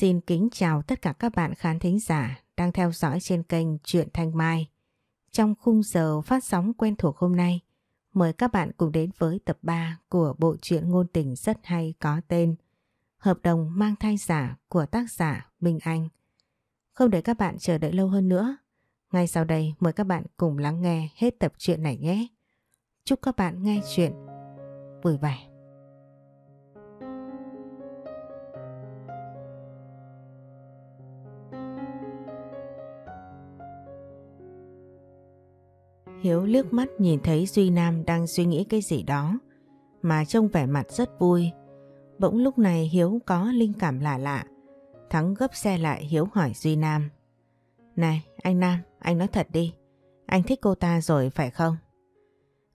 Xin kính chào tất cả các bạn khán thính giả đang theo dõi trên kênh Truyện Thanh Mai. Trong khung giờ phát sóng quen thuộc hôm nay, mời các bạn cùng đến với tập 3 của bộ truyện ngôn tình rất hay có tên Hợp đồng mang thai giả của tác giả Minh Anh. Không để các bạn chờ đợi lâu hơn nữa, ngay sau đây mời các bạn cùng lắng nghe hết tập truyện này nhé. Chúc các bạn nghe chuyện vui vẻ. Hiếu liếc mắt nhìn thấy Duy Nam đang suy nghĩ cái gì đó mà trông vẻ mặt rất vui. Bỗng lúc này Hiếu có linh cảm lạ lạ. Thắng gấp xe lại Hiếu hỏi Duy Nam. Này anh Nam, anh nói thật đi. Anh thích cô ta rồi phải không?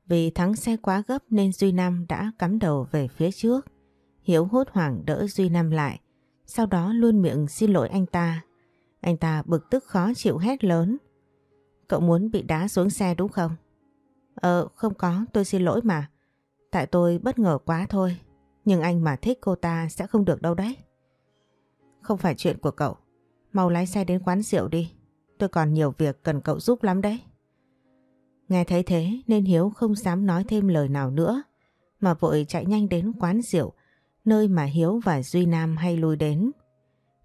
Vì Thắng xe quá gấp nên Duy Nam đã cắm đầu về phía trước. Hiếu hốt hoảng đỡ Duy Nam lại. Sau đó luôn miệng xin lỗi anh ta. Anh ta bực tức khó chịu hét lớn. Cậu muốn bị đá xuống xe đúng không? Ờ không có, tôi xin lỗi mà. Tại tôi bất ngờ quá thôi. Nhưng anh mà thích cô ta sẽ không được đâu đấy. Không phải chuyện của cậu. Mau lái xe đến quán rượu đi. Tôi còn nhiều việc cần cậu giúp lắm đấy. Nghe thấy thế nên Hiếu không dám nói thêm lời nào nữa, Mà vội chạy nhanh đến quán rượu, Nơi mà Hiếu và Duy Nam hay lui đến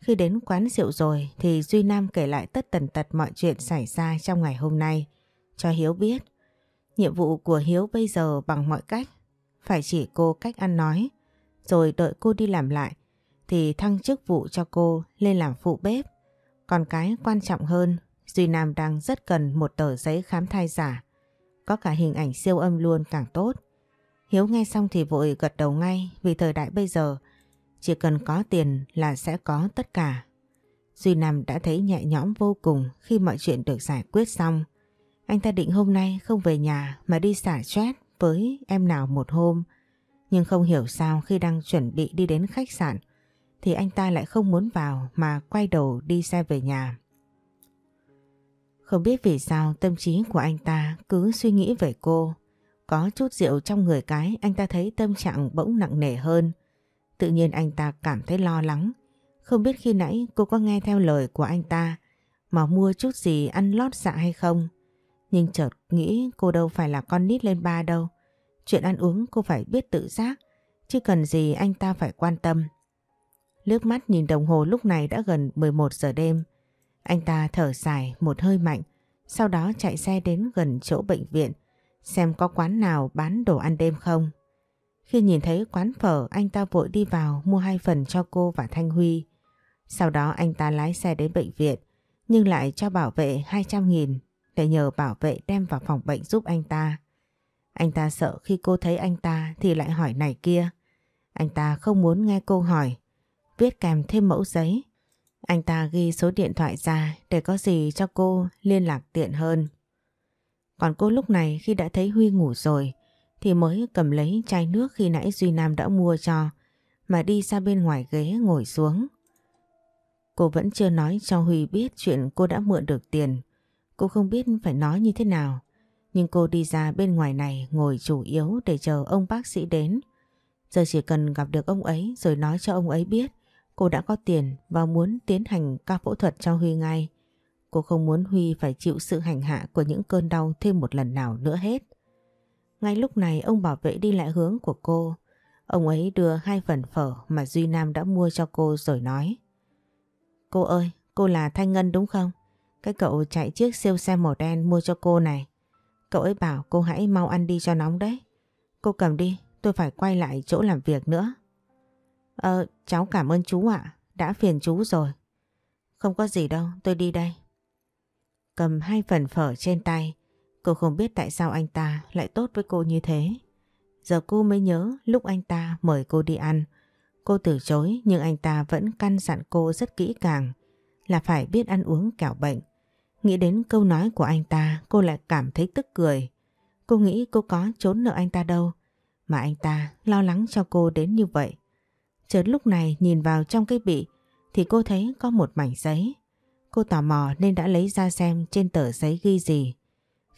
khi đến quán rượu rồi thì Duy Nam kể lại tất tần tật mọi chuyện xảy ra trong ngày hôm nay, cho Hiếu biết. Nhiệm vụ của Hiếu bây giờ bằng mọi cách phải chỉ cô cách ăn nói, rồi đợi cô đi làm lại, thì thăng chức vụ cho cô lên làm phụ bếp. Còn cái quan trọng hơn, Duy Nam đang rất cần một tờ giấy khám thai giả có cả hình ảnh siêu âm luôn càng tốt. Hiếu nghe xong thì vội gật đầu ngay vì thời đại bây giờ chỉ cần có tiền là sẽ có tất cả. Duy Nam đã thấy nhẹ nhõm vô cùng khi mọi chuyện được giải quyết xong. Anh ta định hôm nay không về nhà mà đi xả stress với em nào một hôm. Nhưng không hiểu sao khi đang chuẩn bị đi đến khách sạn thì anh ta lại không muốn vào mà quay đầu đi xe về nhà. Không biết vì sao tâm trí của anh ta cứ suy nghĩ về cô. Có chút rượu trong người cái anh ta thấy tâm trạng bỗng nặng nề hơn. Tự nhiên anh ta cảm thấy lo lắng. Không biết khi nãy cô có nghe theo lời của anh ta mà mua chút gì ăn lót dạ hay không. Nhưng chợt nghĩ cô đâu phải là con nít lên ba đâu. Chuyện ăn uống cô phải biết tự giác, chứ cần gì anh ta phải quan tâm. Lướt mắt nhìn đồng hồ lúc này đã gần 11 giờ đêm. Anh ta thở dài một hơi mạnh, sau đó chạy xe đến gần chỗ bệnh viện, xem có quán nào bán đồ ăn đêm không. Khi nhìn thấy quán phở anh ta vội đi vào mua hai phần cho cô và Thanh Huy. Sau đó anh ta lái xe đến bệnh viện nhưng lại cho bảo vệ 200 nghìn để nhờ bảo vệ đem vào phòng bệnh giúp anh ta. Anh ta sợ khi cô thấy anh ta thì lại hỏi này kia. Anh ta không muốn nghe cô hỏi, viết kèm thêm mẫu giấy. Anh ta ghi số điện thoại ra để có gì cho cô liên lạc tiện hơn. Còn cô lúc này khi đã thấy Huy ngủ rồi thì mới cầm lấy chai nước khi nãy Duy Nam đã mua cho, mà đi ra bên ngoài ghế ngồi xuống. Cô vẫn chưa nói cho Huy biết chuyện cô đã mượn được tiền. Cô không biết phải nói như thế nào. Nhưng cô đi ra bên ngoài này ngồi chủ yếu để chờ ông bác sĩ đến. Giờ chỉ cần gặp được ông ấy rồi nói cho ông ấy biết, cô đã có tiền và muốn tiến hành ca phẫu thuật cho Huy ngay. Cô không muốn Huy phải chịu sự hành hạ của những cơn đau thêm một lần nào nữa hết. Ngay lúc này ông bảo vệ đi lại hướng của cô. Ông ấy đưa hai phần phở mà Duy Nam đã mua cho cô rồi nói. Cô ơi, cô là Thanh Ngân đúng không? Cái cậu chạy chiếc siêu xe màu đen mua cho cô này. Cậu ấy bảo cô hãy mau ăn đi cho nóng đấy. Cô cầm đi, tôi phải quay lại chỗ làm việc nữa. Ờ, cháu cảm ơn chú ạ, đã phiền chú rồi. Không có gì đâu, tôi đi đây. Cầm hai phần phở trên tay, Cô không biết tại sao anh ta lại tốt với cô như thế. Giờ cô mới nhớ lúc anh ta mời cô đi ăn. Cô từ chối, nhưng anh ta vẫn căn dặn cô rất kỹ càng là phải biết ăn uống kẻo bệnh. Nghĩ đến câu nói của anh ta, cô lại cảm thấy tức cười. Cô nghĩ cô có trốn nợ anh ta đâu, mà anh ta lo lắng cho cô đến như vậy. Chợt lúc này nhìn vào trong cái bị thì cô thấy có một mảnh giấy. Cô tò mò nên đã lấy ra xem trên tờ giấy ghi gì.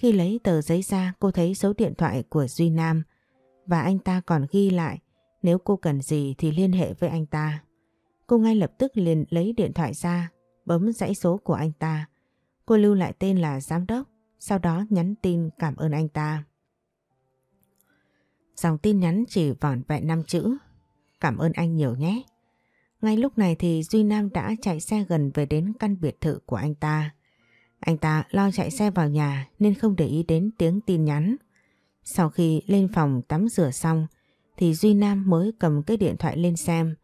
Khi lấy tờ giấy ra cô thấy số điện thoại của Duy Nam và anh ta còn ghi lại nếu cô cần gì thì liên hệ với anh ta. cô ngay lập tức liền lấy điện thoại ra, bấm dãy số của anh ta. Cô lưu lại tên là giám đốc, sau đó nhắn tin cảm ơn anh ta. Dòng tin nhắn chỉ vỏn vẹn 5 chữ. Cảm ơn anh nhiều nhé. Ngay lúc này thì Duy Nam đã chạy xe gần về đến căn biệt thự của anh ta. Anh ta lo chạy xe vào nhà nên không để ý đến tiếng tin nhắn. Sau khi lên phòng tắm rửa xong, thì Duy Nam mới cầm cái điện thoại lên xem.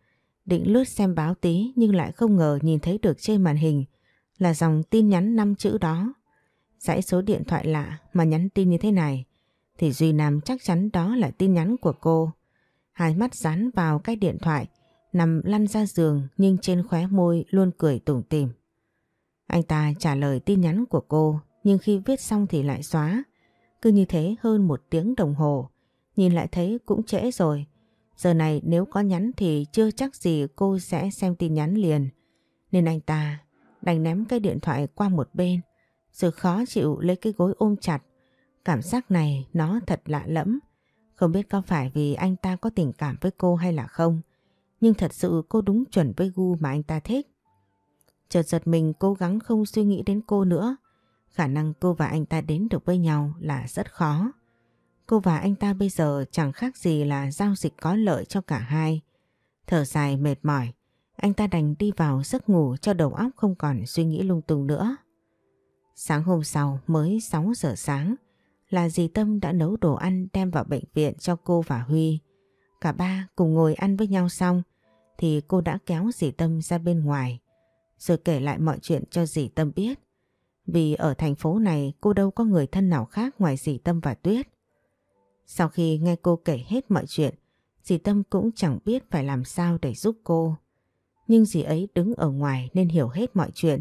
Định lướt xem báo tí nhưng lại không ngờ nhìn thấy được trên màn hình là dòng tin nhắn 5 chữ đó. Dãy số điện thoại lạ mà nhắn tin như thế này, thì Duy Nam chắc chắn đó là tin nhắn của cô. Hai mắt dán vào cái điện thoại, nằm lăn ra giường nhưng trên khóe môi luôn cười tủm tỉm. Anh ta trả lời tin nhắn của cô, nhưng khi viết xong thì lại xóa. Cứ như thế hơn một tiếng đồng hồ. Nhìn lại thấy cũng trễ rồi. Giờ này nếu có nhắn thì chưa chắc gì cô sẽ xem tin nhắn liền. Nên anh ta đành ném cái điện thoại qua một bên. sự khó chịu lấy cái gối ôm chặt. Cảm giác này nó thật lạ lẫm. Không biết có phải vì anh ta có tình cảm với cô hay là không. Nhưng thật sự cô đúng chuẩn với gu mà anh ta thích. Chợt giật mình cố gắng không suy nghĩ đến cô nữa. Khả năng cô và anh ta đến được với nhau là rất khó. Cô và anh ta bây giờ chẳng khác gì là giao dịch có lợi cho cả hai. Thở dài mệt mỏi, anh ta đành đi vào giấc ngủ cho đầu óc không còn suy nghĩ lung tung nữa. Sáng hôm sau mới 6 giờ sáng là dì Tâm đã nấu đồ ăn đem vào bệnh viện cho cô và Huy. Cả ba cùng ngồi ăn với nhau xong thì cô đã kéo dì Tâm ra bên ngoài rồi kể lại mọi chuyện cho dì Tâm biết. Vì ở thành phố này cô đâu có người thân nào khác ngoài dì Tâm và Tuyết. Sau khi nghe cô kể hết mọi chuyện, dì Tâm cũng chẳng biết phải làm sao để giúp cô. Nhưng dì ấy đứng ở ngoài nên hiểu hết mọi chuyện.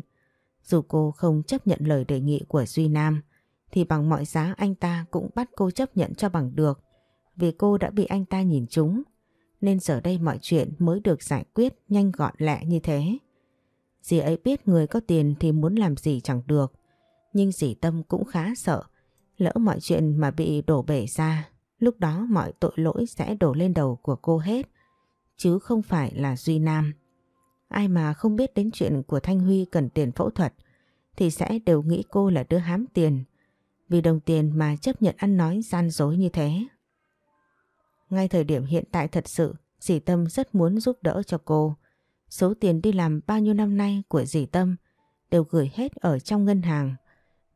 Dù cô không chấp nhận lời đề nghị của Duy Nam, thì bằng mọi giá anh ta cũng bắt cô chấp nhận cho bằng được. Vì cô đã bị anh ta nhìn trúng, nên giờ đây mọi chuyện mới được giải quyết nhanh gọn lẹ như thế. Dì ấy biết người có tiền thì muốn làm gì chẳng được. Nhưng dì Tâm cũng khá sợ. Lỡ mọi chuyện mà bị đổ bể ra, lúc đó mọi tội lỗi sẽ đổ lên đầu của cô hết. Chứ không phải là Duy Nam. Ai mà không biết đến chuyện của Thanh Huy cần tiền phẫu thuật thì sẽ đều nghĩ cô là đứa hám tiền. Vì đồng tiền mà chấp nhận ăn nói gian dối như thế. Ngay thời điểm hiện tại thật sự, dì Tâm rất muốn giúp đỡ cho cô. Số tiền đi làm bao nhiêu năm nay của dì Tâm đều gửi hết ở trong ngân hàng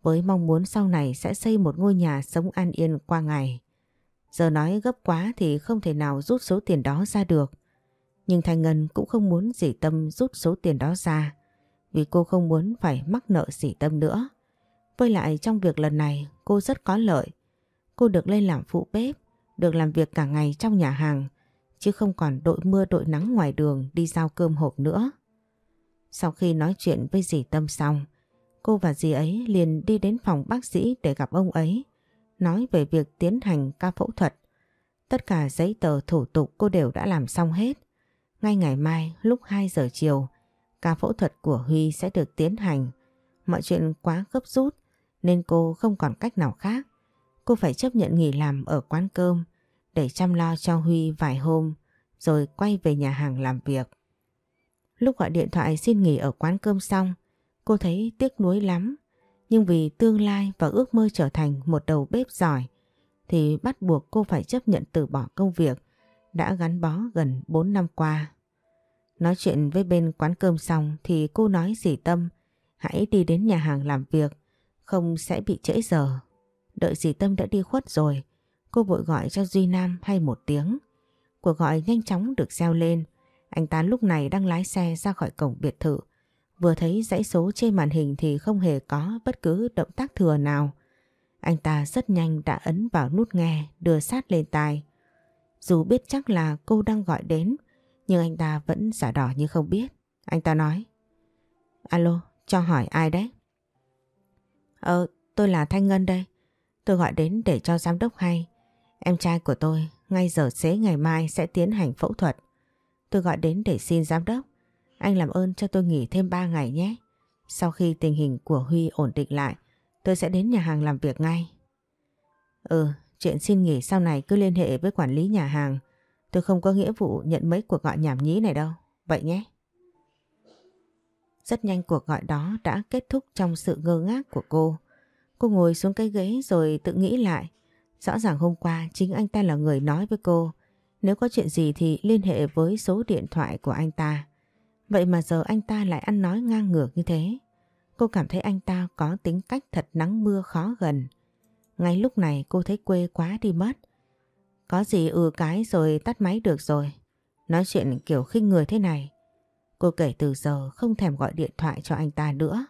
với mong muốn sau này sẽ xây một ngôi nhà sống an yên qua ngày. Giờ nói gấp quá thì không thể nào rút số tiền đó ra được. Nhưng Thanh Ngân cũng không muốn dì Tâm rút số tiền đó ra vì cô không muốn phải mắc nợ dì Tâm nữa. Với lại trong việc lần này cô rất có lợi. Cô được lên làm phụ bếp, được làm việc cả ngày trong nhà hàng chứ không còn đội mưa đội nắng ngoài đường đi giao cơm hộp nữa. Sau khi nói chuyện với dì Tâm xong, cô và dì ấy liền đi đến phòng bác sĩ để gặp ông ấy, nói về việc tiến hành ca phẫu thuật. Tất cả giấy tờ thủ tục cô đều đã làm xong hết. Ngay ngày mai lúc 2 giờ chiều, ca phẫu thuật của Huy sẽ được tiến hành. Mọi chuyện quá gấp rút nên cô không còn cách nào khác. Cô phải chấp nhận nghỉ làm ở quán cơm để chăm lo cho Huy vài hôm rồi quay về nhà hàng làm việc. Lúc gọi điện thoại xin nghỉ ở quán cơm xong, cô thấy tiếc nuối lắm. Nhưng vì tương lai và ước mơ trở thành một đầu bếp giỏi thì bắt buộc cô phải chấp nhận từ bỏ công việc đã gắn bó gần 4 năm qua. Nói chuyện với bên quán cơm xong thì cô nói dì Tâm hãy đi đến nhà hàng làm việc, không sẽ bị trễ giờ. Đợi dì Tâm đã đi khuất rồi, Cô vội gọi cho Duy Nam hay một tiếng. Cuộc gọi nhanh chóng được gieo lên. Anh ta lúc này đang lái xe ra khỏi cổng biệt thự. Vừa thấy dãy số trên màn hình thì không hề có bất cứ động tác thừa nào. Anh ta rất nhanh đã ấn vào nút nghe đưa sát lên tai. Dù biết chắc là cô đang gọi đến nhưng anh ta vẫn giả đỏ như không biết. Anh ta nói Alo, cho hỏi ai đấy? Ờ, tôi là Thanh Ngân đây. Tôi gọi đến để cho giám đốc hay. Em trai của tôi ngay giờ xế ngày mai sẽ tiến hành phẫu thuật. Tôi gọi đến để xin giám đốc. Anh làm ơn cho tôi nghỉ thêm 3 ngày nhé. Sau khi tình hình của Huy ổn định lại, tôi sẽ đến nhà hàng làm việc ngay. Ừ, chuyện xin nghỉ sau này cứ liên hệ với quản lý nhà hàng. Tôi không có nghĩa vụ nhận mấy cuộc gọi nhảm nhí này đâu. Vậy nhé. Rất nhanh cuộc gọi đó đã kết thúc trong sự ngơ ngác của cô. Cô ngồi xuống cái ghế rồi tự nghĩ lại. Rõ ràng hôm qua chính anh ta là người nói với cô. Nếu có chuyện gì thì liên hệ với số điện thoại của anh ta. Vậy mà giờ anh ta lại ăn nói ngang ngược như thế. Cô cảm thấy anh ta có tính cách thật nắng mưa khó gần. Ngay lúc này cô thấy quê quá đi mất. Có gì ừ cái rồi tắt máy được rồi. Nói chuyện kiểu khinh người thế này. Cô kể từ giờ không thèm gọi điện thoại cho anh ta nữa.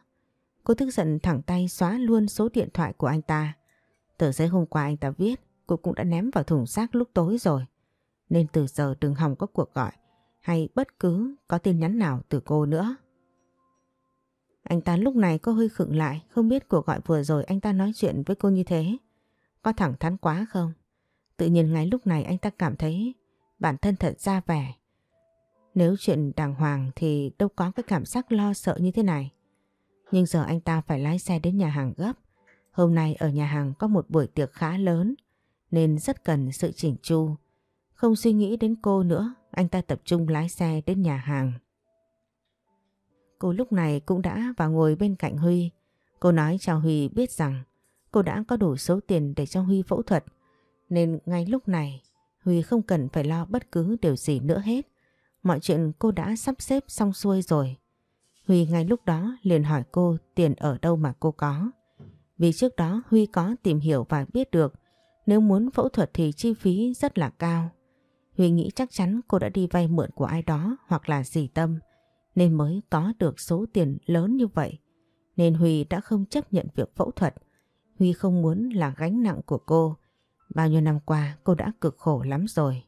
Cô tức giận thẳng tay xóa luôn số điện thoại của anh ta. Tờ giấy hôm qua anh ta viết cô cũng đã ném vào thùng rác lúc tối rồi. Nên từ giờ đừng hòng có cuộc gọi hay bất cứ có tin nhắn nào từ cô nữa. Anh ta lúc này có hơi khựng lại, không biết cuộc gọi vừa rồi anh ta nói chuyện với cô như thế. Có thẳng thắn quá không? Tự nhiên ngay lúc này anh ta cảm thấy bản thân thật ra vẻ. Nếu chuyện đàng hoàng thì đâu có cái cảm giác lo sợ như thế này. Nhưng giờ anh ta phải lái xe đến nhà hàng gấp. Hôm nay ở nhà hàng có một buổi tiệc khá lớn nên rất cần sự chỉnh chu. Không suy nghĩ đến cô nữa, anh ta tập trung lái xe đến nhà hàng. Cô lúc này cũng đã vào ngồi bên cạnh Huy. Cô nói cho Huy biết rằng cô đã có đủ số tiền để cho Huy phẫu thuật. Nên ngay lúc này Huy không cần phải lo bất cứ điều gì nữa hết. Mọi chuyện cô đã sắp xếp xong xuôi rồi. Huy ngay lúc đó liền hỏi cô tiền ở đâu mà cô có. Vì trước đó Huy có tìm hiểu và biết được, nếu muốn phẫu thuật thì chi phí rất là cao. Huy nghĩ chắc chắn cô đã đi vay mượn của ai đó hoặc là dì tâm, nên mới có được số tiền lớn như vậy. Nên Huy đã không chấp nhận việc phẫu thuật. Huy không muốn là gánh nặng của cô. Bao nhiêu năm qua, cô đã cực khổ lắm rồi.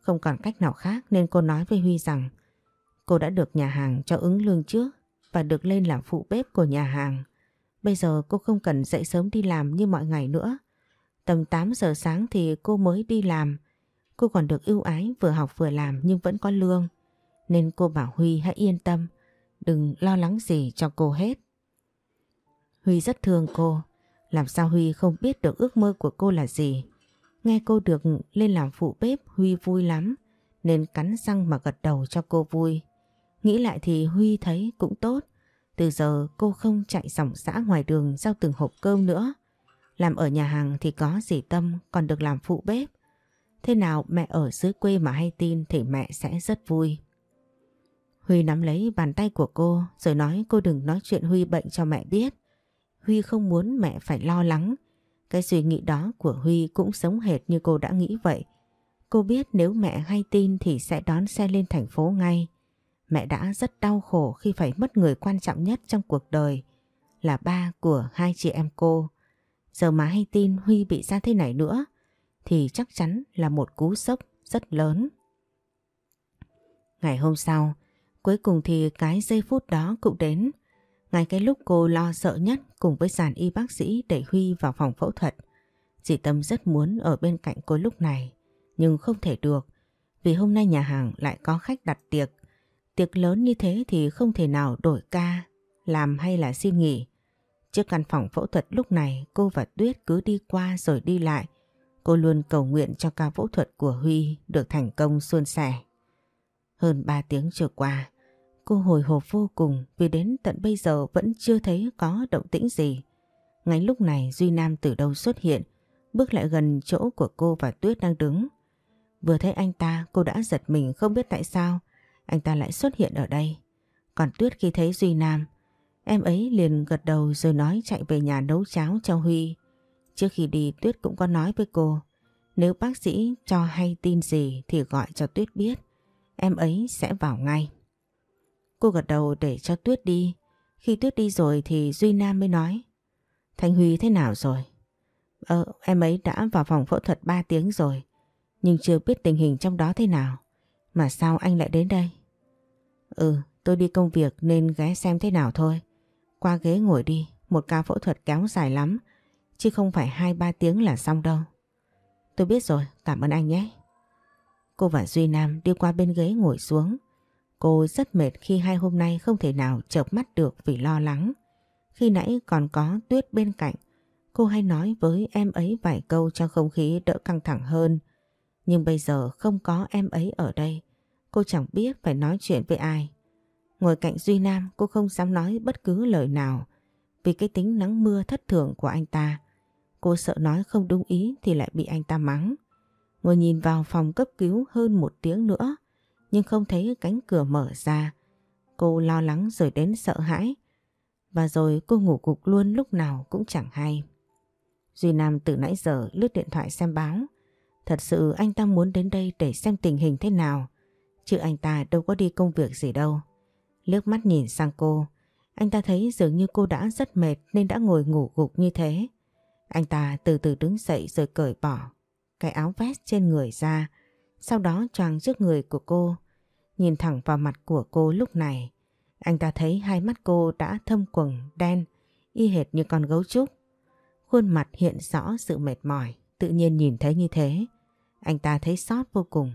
Không còn cách nào khác nên cô nói với Huy rằng, cô đã được nhà hàng cho ứng lương trước và được lên làm phụ bếp của nhà hàng. Bây giờ cô không cần dậy sớm đi làm như mọi ngày nữa. Tầm 8 giờ sáng thì cô mới đi làm. Cô còn được ưu ái vừa học vừa làm nhưng vẫn có lương. Nên cô bảo Huy hãy yên tâm, đừng lo lắng gì cho cô hết. Huy rất thương cô, làm sao Huy không biết được ước mơ của cô là gì. Nghe cô được lên làm phụ bếp Huy vui lắm, nên cắn răng mà gật đầu cho cô vui. Nghĩ lại thì Huy thấy cũng tốt, từ giờ cô không chạy dòng xã ngoài đường giao từng hộp cơm nữa. Làm ở nhà hàng thì có gì tâm, còn được làm phụ bếp. Thế nào mẹ ở dưới quê mà hay tin thì mẹ sẽ rất vui. Huy nắm lấy bàn tay của cô, rồi nói cô đừng nói chuyện Huy bệnh cho mẹ biết. Huy không muốn mẹ phải lo lắng. Cái suy nghĩ đó của Huy cũng sống hệt như cô đã nghĩ vậy. Cô biết nếu mẹ hay tin thì sẽ đón xe lên thành phố ngay. Mẹ đã rất đau khổ khi phải mất người quan trọng nhất trong cuộc đời là ba của hai chị em cô. Giờ mà hay tin Huy bị ra thế này nữa thì chắc chắn là một cú sốc rất lớn. Ngày hôm sau, cuối cùng thì cái giây phút đó cũng đến. Ngay cái lúc cô lo sợ nhất cùng với dàn y bác sĩ đẩy Huy vào phòng phẫu thuật. Dì Tâm rất muốn ở bên cạnh cô lúc này, nhưng không thể được. Vì hôm nay nhà hàng lại có khách đặt tiệc. Tiệc lớn như thế thì không thể nào đổi ca, làm hay là xin nghỉ. Trước căn phòng phẫu thuật lúc này cô và Tuyết cứ đi qua rồi đi lại. Cô luôn cầu nguyện cho ca phẫu thuật của Huy được thành công suôn sẻ. Hơn 3 tiếng trôi qua, cô hồi hộp vô cùng vì đến tận bây giờ vẫn chưa thấy có động tĩnh gì. Ngay lúc này Duy Nam từ đâu xuất hiện, bước lại gần chỗ của cô và Tuyết đang đứng. Vừa thấy anh ta cô đã giật mình không biết tại sao anh ta lại xuất hiện ở đây. Còn Tuyết khi thấy Duy Nam Em ấy liền gật đầu rồi nói chạy về nhà nấu cháo cho Huy. Trước khi đi Tuyết cũng có nói với cô, nếu bác sĩ cho hay tin gì thì gọi cho Tuyết biết, em ấy sẽ vào ngay. Cô gật đầu để cho Tuyết đi. Khi Tuyết đi rồi thì Duy Nam mới nói, Thanh Huy thế nào rồi? Ờ, em ấy đã vào phòng phẫu thuật 3 tiếng rồi, nhưng chưa biết tình hình trong đó thế nào. Mà sao anh lại đến đây? Ừ, tôi đi công việc nên ghé xem thế nào thôi. Qua ghế ngồi đi, một ca phẫu thuật kéo dài lắm, chứ không phải 2-3 tiếng là xong đâu. Tôi biết rồi, cảm ơn anh nhé. Cô và Duy Nam đi qua bên ghế ngồi xuống. Cô rất mệt khi hai hôm nay không thể nào chợp mắt được vì lo lắng. Khi nãy còn có Tuyết bên cạnh, cô hay nói với em ấy vài câu cho không khí đỡ căng thẳng hơn. Nhưng bây giờ không có em ấy ở đây, cô chẳng biết phải nói chuyện với ai. Ngồi cạnh Duy Nam cô không dám nói bất cứ lời nào vì cái tính nắng mưa thất thường của anh ta. Cô sợ nói không đúng ý thì lại bị anh ta mắng. Ngồi nhìn vào phòng cấp cứu hơn một tiếng nữa nhưng không thấy cánh cửa mở ra. Cô lo lắng rồi đến sợ hãi và rồi cô ngủ gục luôn lúc nào cũng chẳng hay. Duy Nam từ nãy giờ lướt điện thoại xem báo. Thật sự anh ta muốn đến đây để xem tình hình thế nào. Chứ anh ta đâu có đi công việc gì đâu. Liếc mắt nhìn sang cô. Anh ta thấy dường như cô đã rất mệt nên đã ngồi ngủ gục như thế. Anh ta từ từ đứng dậy rồi cởi bỏ cái áo vest trên người ra. Sau đó choàng trước người của cô. Nhìn thẳng vào mặt của cô lúc này. Anh ta thấy hai mắt cô đã thâm quầng đen y hệt như con gấu trúc. Khuôn mặt hiện rõ sự mệt mỏi, tự nhiên nhìn thấy như thế. Anh ta thấy sót vô cùng.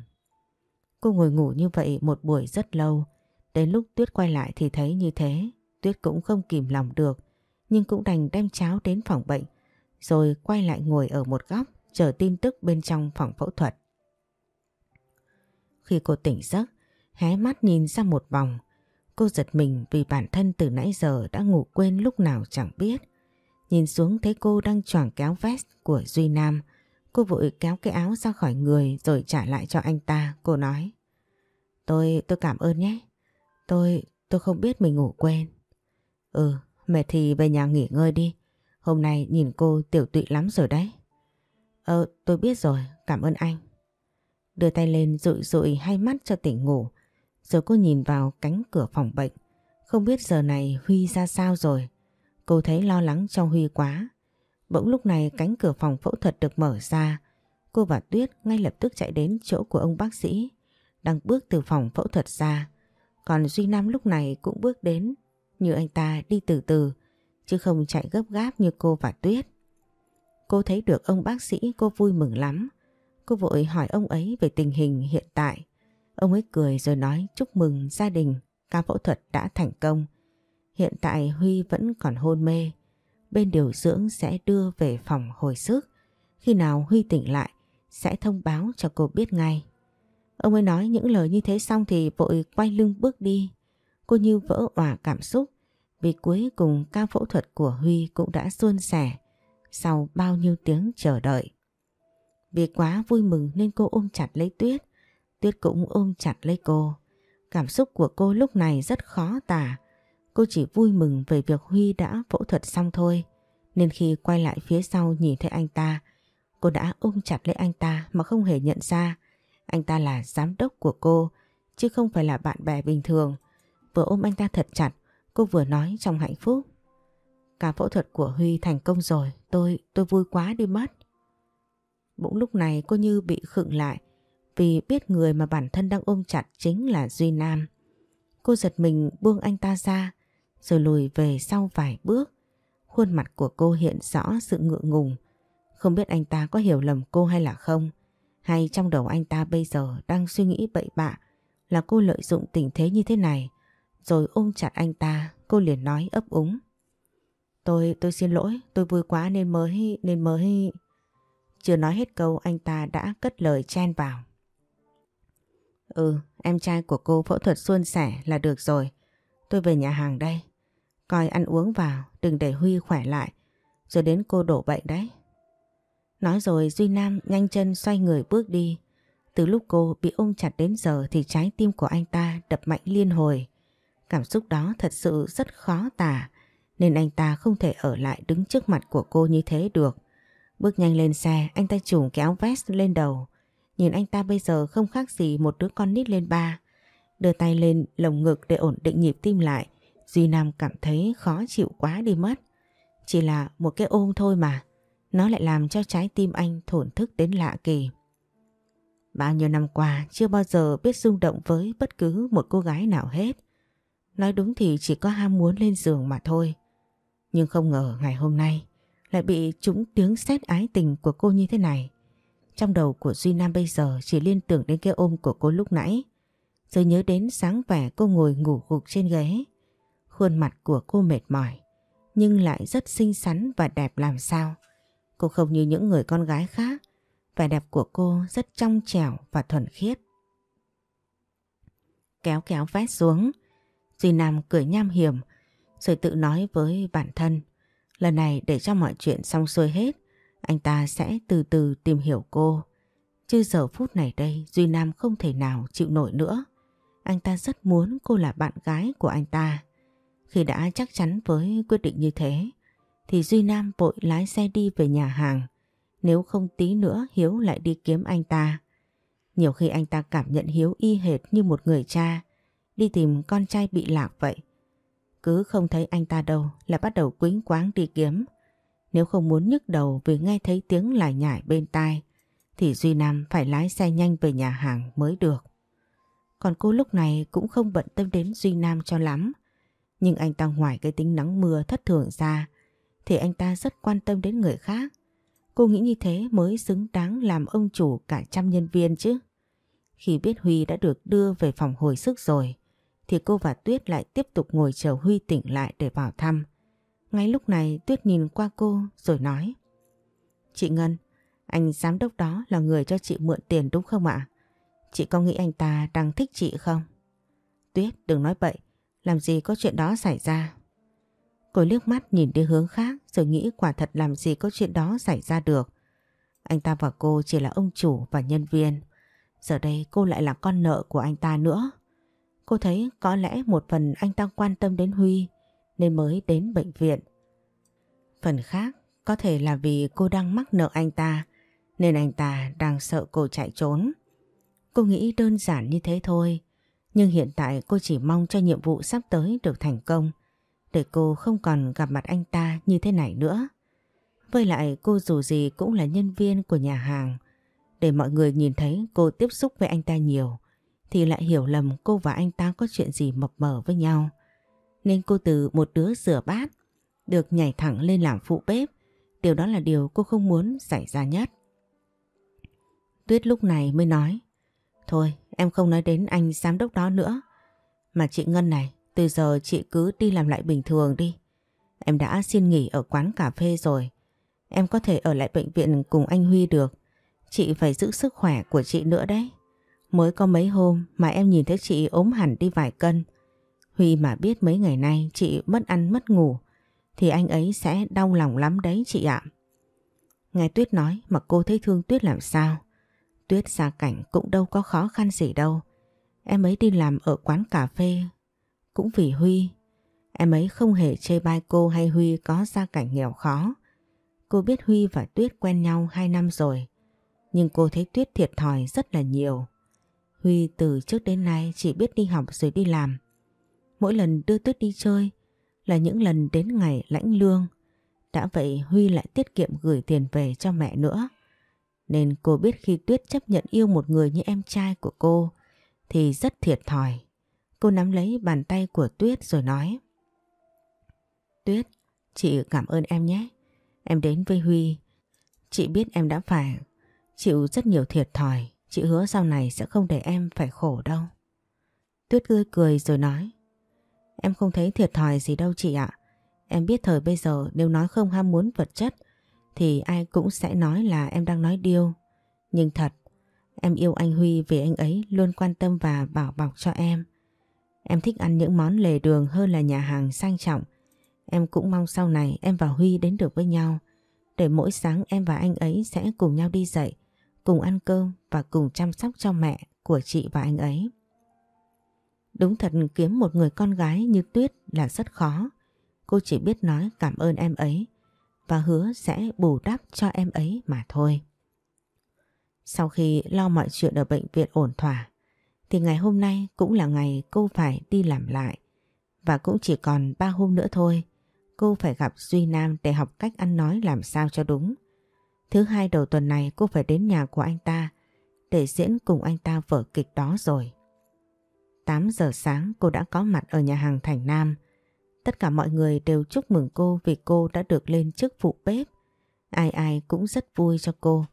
Cô ngồi ngủ như vậy một buổi rất lâu. Đến lúc Tuyết quay lại thì thấy như thế. Tuyết cũng không kìm lòng được, nhưng cũng đành đem cháo đến phòng bệnh, rồi quay lại ngồi ở một góc chờ tin tức bên trong phòng phẫu thuật. Khi cô tỉnh giấc, hé mắt nhìn ra một vòng, cô giật mình vì bản thân từ nãy giờ đã ngủ quên lúc nào chẳng biết. Nhìn xuống thấy cô đang choàng kéo vest của Duy Nam. Cô vội kéo cái áo ra khỏi người rồi trả lại cho anh ta. Cô nói. Tôi, tôi cảm ơn nhé. Tôi, tôi không biết mình ngủ quên. Ừ, mệt thì về nhà nghỉ ngơi đi. Hôm nay nhìn cô tiểu tụy lắm rồi đấy. Ờ, tôi biết rồi, cảm ơn anh. Đưa tay lên rụi rụi hai mắt cho tỉnh ngủ. Rồi cô nhìn vào cánh cửa phòng bệnh. Không biết giờ này Huy ra sao rồi. Cô thấy lo lắng cho Huy quá. Bỗng lúc này cánh cửa phòng phẫu thuật được mở ra. Cô và Tuyết ngay lập tức chạy đến chỗ của ông bác sĩ. Đang bước từ phòng phẫu thuật ra. Còn Duy Nam lúc này cũng bước đến. Như anh ta đi từ từ. Chứ không chạy gấp gáp như cô và Tuyết. Cô thấy được ông bác sĩ, cô vui mừng lắm. Cô vội hỏi ông ấy về tình hình hiện tại. Ông ấy cười rồi nói chúc mừng gia đình, ca phẫu thuật đã thành công. Hiện tại Huy vẫn còn hôn mê. Bên điều dưỡng sẽ đưa về phòng hồi sức. Khi nào Huy tỉnh lại, sẽ thông báo cho cô biết ngay. Ông ấy nói những lời như thế xong thì vội quay lưng bước đi. Cô như vỡ òa cảm xúc, vì cuối cùng ca phẫu thuật của Huy cũng đã suôn sẻ sau bao nhiêu tiếng chờ đợi. Vì quá vui mừng nên cô ôm chặt lấy Tuyết. Tuyết cũng ôm chặt lấy cô. Cảm xúc của cô lúc này rất khó tả. Cô chỉ vui mừng về việc Huy đã phẫu thuật xong thôi. Nên khi quay lại phía sau nhìn thấy anh ta, cô đã ôm chặt lấy anh ta mà không hề nhận ra. Anh ta là giám đốc của cô, chứ không phải là bạn bè bình thường. Vừa ôm anh ta thật chặt, cô vừa nói trong hạnh phúc. Cả phẫu thuật của Huy thành công rồi, tôi, tôi vui quá đi mất. Bỗng lúc này cô như bị khựng lại vì biết người mà bản thân đang ôm chặt chính là Duy Nam. Cô giật mình buông anh ta ra rồi lùi về sau vài bước. Khuôn mặt của cô hiện rõ sự ngượng ngùng. Không biết anh ta có hiểu lầm cô hay là không. Hay trong đầu anh ta bây giờ đang suy nghĩ bậy bạ là cô lợi dụng tình thế như thế này. Rồi ôm chặt anh ta, cô liền nói ấp úng. Tôi, tôi xin lỗi, tôi vui quá nên mới, nên mới... Chưa nói hết câu anh ta đã cất lời chen vào. Ừ, em trai của cô phẫu thuật suôn sẻ là được rồi. Tôi về nhà hàng đây. Coi ăn uống vào, đừng để Huy khỏe lại. Rồi đến cô đổ bệnh đấy. Nói rồi Duy Nam nhanh chân xoay người bước đi. Từ lúc cô bị ôm chặt đến giờ thì trái tim của anh ta đập mạnh liên hồi. Cảm xúc đó thật sự rất khó tả nên anh ta không thể ở lại đứng trước mặt của cô như thế được. Bước nhanh lên xe, anh ta trùng kéo vest lên đầu. Nhìn anh ta bây giờ không khác gì một đứa con nít lên ba. Đưa tay lên lồng ngực để ổn định nhịp tim lại. Duy Nam cảm thấy khó chịu quá đi mất. Chỉ là một cái ôm thôi mà. Nó lại làm cho trái tim anh thổn thức đến lạ kỳ. Bao nhiêu năm qua, chưa bao giờ biết rung động với bất cứ một cô gái nào hết. Nói đúng thì chỉ có ham muốn lên giường mà thôi. Nhưng không ngờ ngày hôm nay lại bị trúng tiếng xét ái tình của cô như thế này. Trong đầu của Duy Nam bây giờ chỉ liên tưởng đến cái ôm của cô lúc nãy. Rồi nhớ đến sáng vẻ cô ngồi ngủ gục trên ghế. Khuôn mặt của cô mệt mỏi, nhưng lại rất xinh xắn và đẹp làm sao. Cô không như những người con gái khác, vẻ đẹp của cô rất trong trẻo và thuần khiết. Kéo kéo vét xuống, Duy Nam cười nham hiểm rồi tự nói với bản thân lần này để cho mọi chuyện xong xuôi hết anh ta sẽ từ từ tìm hiểu cô. Chứ giờ phút này đây Duy Nam không thể nào chịu nổi nữa. Anh ta rất muốn cô là bạn gái của anh ta. Khi đã chắc chắn với quyết định như thế, thì Duy Nam vội lái xe đi về nhà hàng. Nếu không tí nữa Hiếu lại đi kiếm anh ta. Nhiều khi anh ta cảm nhận Hiếu y hệt như một người cha, đi tìm con trai bị lạc vậy. Cứ không thấy anh ta đâu là bắt đầu quính quáng đi kiếm. Nếu không muốn nhức đầu vì nghe thấy tiếng lải nhải bên tai, thì Duy Nam phải lái xe nhanh về nhà hàng mới được. Còn cô lúc này cũng không bận tâm đến Duy Nam cho lắm. Nhưng anh ta ngoài cái tính nắng mưa thất thường ra thì anh ta rất quan tâm đến người khác. Cô nghĩ như thế mới xứng đáng làm ông chủ cả trăm nhân viên chứ. Khi biết Huy đã được đưa về phòng hồi sức rồi thì cô và Tuyết lại tiếp tục ngồi chờ Huy tỉnh lại để vào thăm. Ngay lúc này Tuyết nhìn qua cô rồi nói Chị Ngân, anh giám đốc đó là người cho chị mượn tiền đúng không ạ? Chị có nghĩ anh ta đang thích chị không? Tuyết đừng nói bậy, làm gì có chuyện đó xảy ra. Cô liếc mắt nhìn đi hướng khác, rồi nghĩ quả thật làm gì có chuyện đó xảy ra được. Anh ta và cô chỉ là ông chủ và nhân viên. Giờ đây cô lại là con nợ của anh ta nữa. Cô thấy có lẽ một phần anh ta quan tâm đến Huy, nên mới đến bệnh viện. Phần khác, có thể là vì cô đang mắc nợ anh ta, nên anh ta đang sợ cô chạy trốn. Cô nghĩ đơn giản như thế thôi nhưng hiện tại cô chỉ mong cho nhiệm vụ sắp tới được thành công, để cô không còn gặp mặt anh ta như thế này nữa. Với lại cô dù gì cũng là nhân viên của nhà hàng, để mọi người nhìn thấy cô tiếp xúc với anh ta nhiều, thì lại hiểu lầm cô và anh ta có chuyện gì mập mờ với nhau nên cô từ một đứa rửa bát, được nhảy thẳng lên làm phụ bếp. Điều đó là điều cô không muốn xảy ra nhất. Tuyết lúc này mới nói Thôi em không nói đến anh giám đốc đó nữa. Mà chị Ngân này, từ giờ chị cứ đi làm lại bình thường đi. Em đã xin nghỉ ở quán cà phê rồi. Em có thể ở lại bệnh viện cùng anh Huy được. Chị phải giữ sức khỏe của chị nữa đấy. Mới có mấy hôm mà em nhìn thấy chị ốm hẳn đi vài cân. Huy mà biết mấy ngày nay chị mất ăn mất ngủ thì anh ấy sẽ đau lòng lắm đấy chị ạ. Nghe Tuyết nói mà cô thấy thương Tuyết làm sao. Tuyết ra cảnh cũng đâu có khó khăn gì đâu. Em ấy đi làm ở quán cà phê cũng vì Huy. Em ấy không hề chê bai cô hay Huy có gia cảnh nghèo khó. Cô biết Huy và Tuyết quen nhau 2 năm rồi. Nhưng cô thấy Tuyết thiệt thòi rất là nhiều. Huy từ trước đến nay chỉ biết đi học rồi đi làm. Mỗi lần đưa Tuyết đi chơi là những lần đến ngày lãnh lương. Đã vậy Huy lại tiết kiệm gửi tiền về cho mẹ nữa. Nên cô biết khi Tuyết chấp nhận yêu một người như em trai của cô thì rất thiệt thòi. Cô nắm lấy bàn tay của Tuyết rồi nói Tuyết, chị cảm ơn em nhé. Em đến với Huy. Chị biết em đã phải chịu rất nhiều thiệt thòi. Chị hứa sau này sẽ không để em phải khổ đâu. Tuyết cười cười rồi nói Em không thấy thiệt thòi gì đâu chị ạ. Em biết thời bây giờ nếu nói không ham muốn vật chất thì ai cũng sẽ nói là em đang nói điêu. Nhưng thật, em yêu anh Huy vì anh ấy luôn quan tâm và bảo bọc cho em. Em thích ăn những món lề đường hơn là nhà hàng sang trọng. Em cũng mong sau này em và Huy đến được với nhau. Để mỗi sáng em và anh ấy sẽ cùng nhau đi dậy, cùng ăn cơm và cùng chăm sóc cho mẹ của chị và anh ấy. Đúng thật kiếm một người con gái như Tuyết là rất khó. Cô chỉ biết nói cảm ơn em ấy và hứa sẽ bù đắp cho em ấy mà thôi. Sau khi lo mọi chuyện ở bệnh viện ổn thỏa, thì ngày hôm nay cũng là ngày cô phải đi làm lại và cũng chỉ còn 3 hôm nữa thôi, cô phải gặp Duy Nam để học cách ăn nói làm sao cho đúng. Thứ hai đầu tuần này cô phải đến nhà của anh ta để diễn cùng anh ta vở kịch đó rồi. 8 giờ sáng cô đã có mặt ở nhà hàng Thành Nam. Tất cả mọi người đều chúc mừng cô vì cô đã được lên chức phụ bếp. Ai ai cũng rất vui cho cô,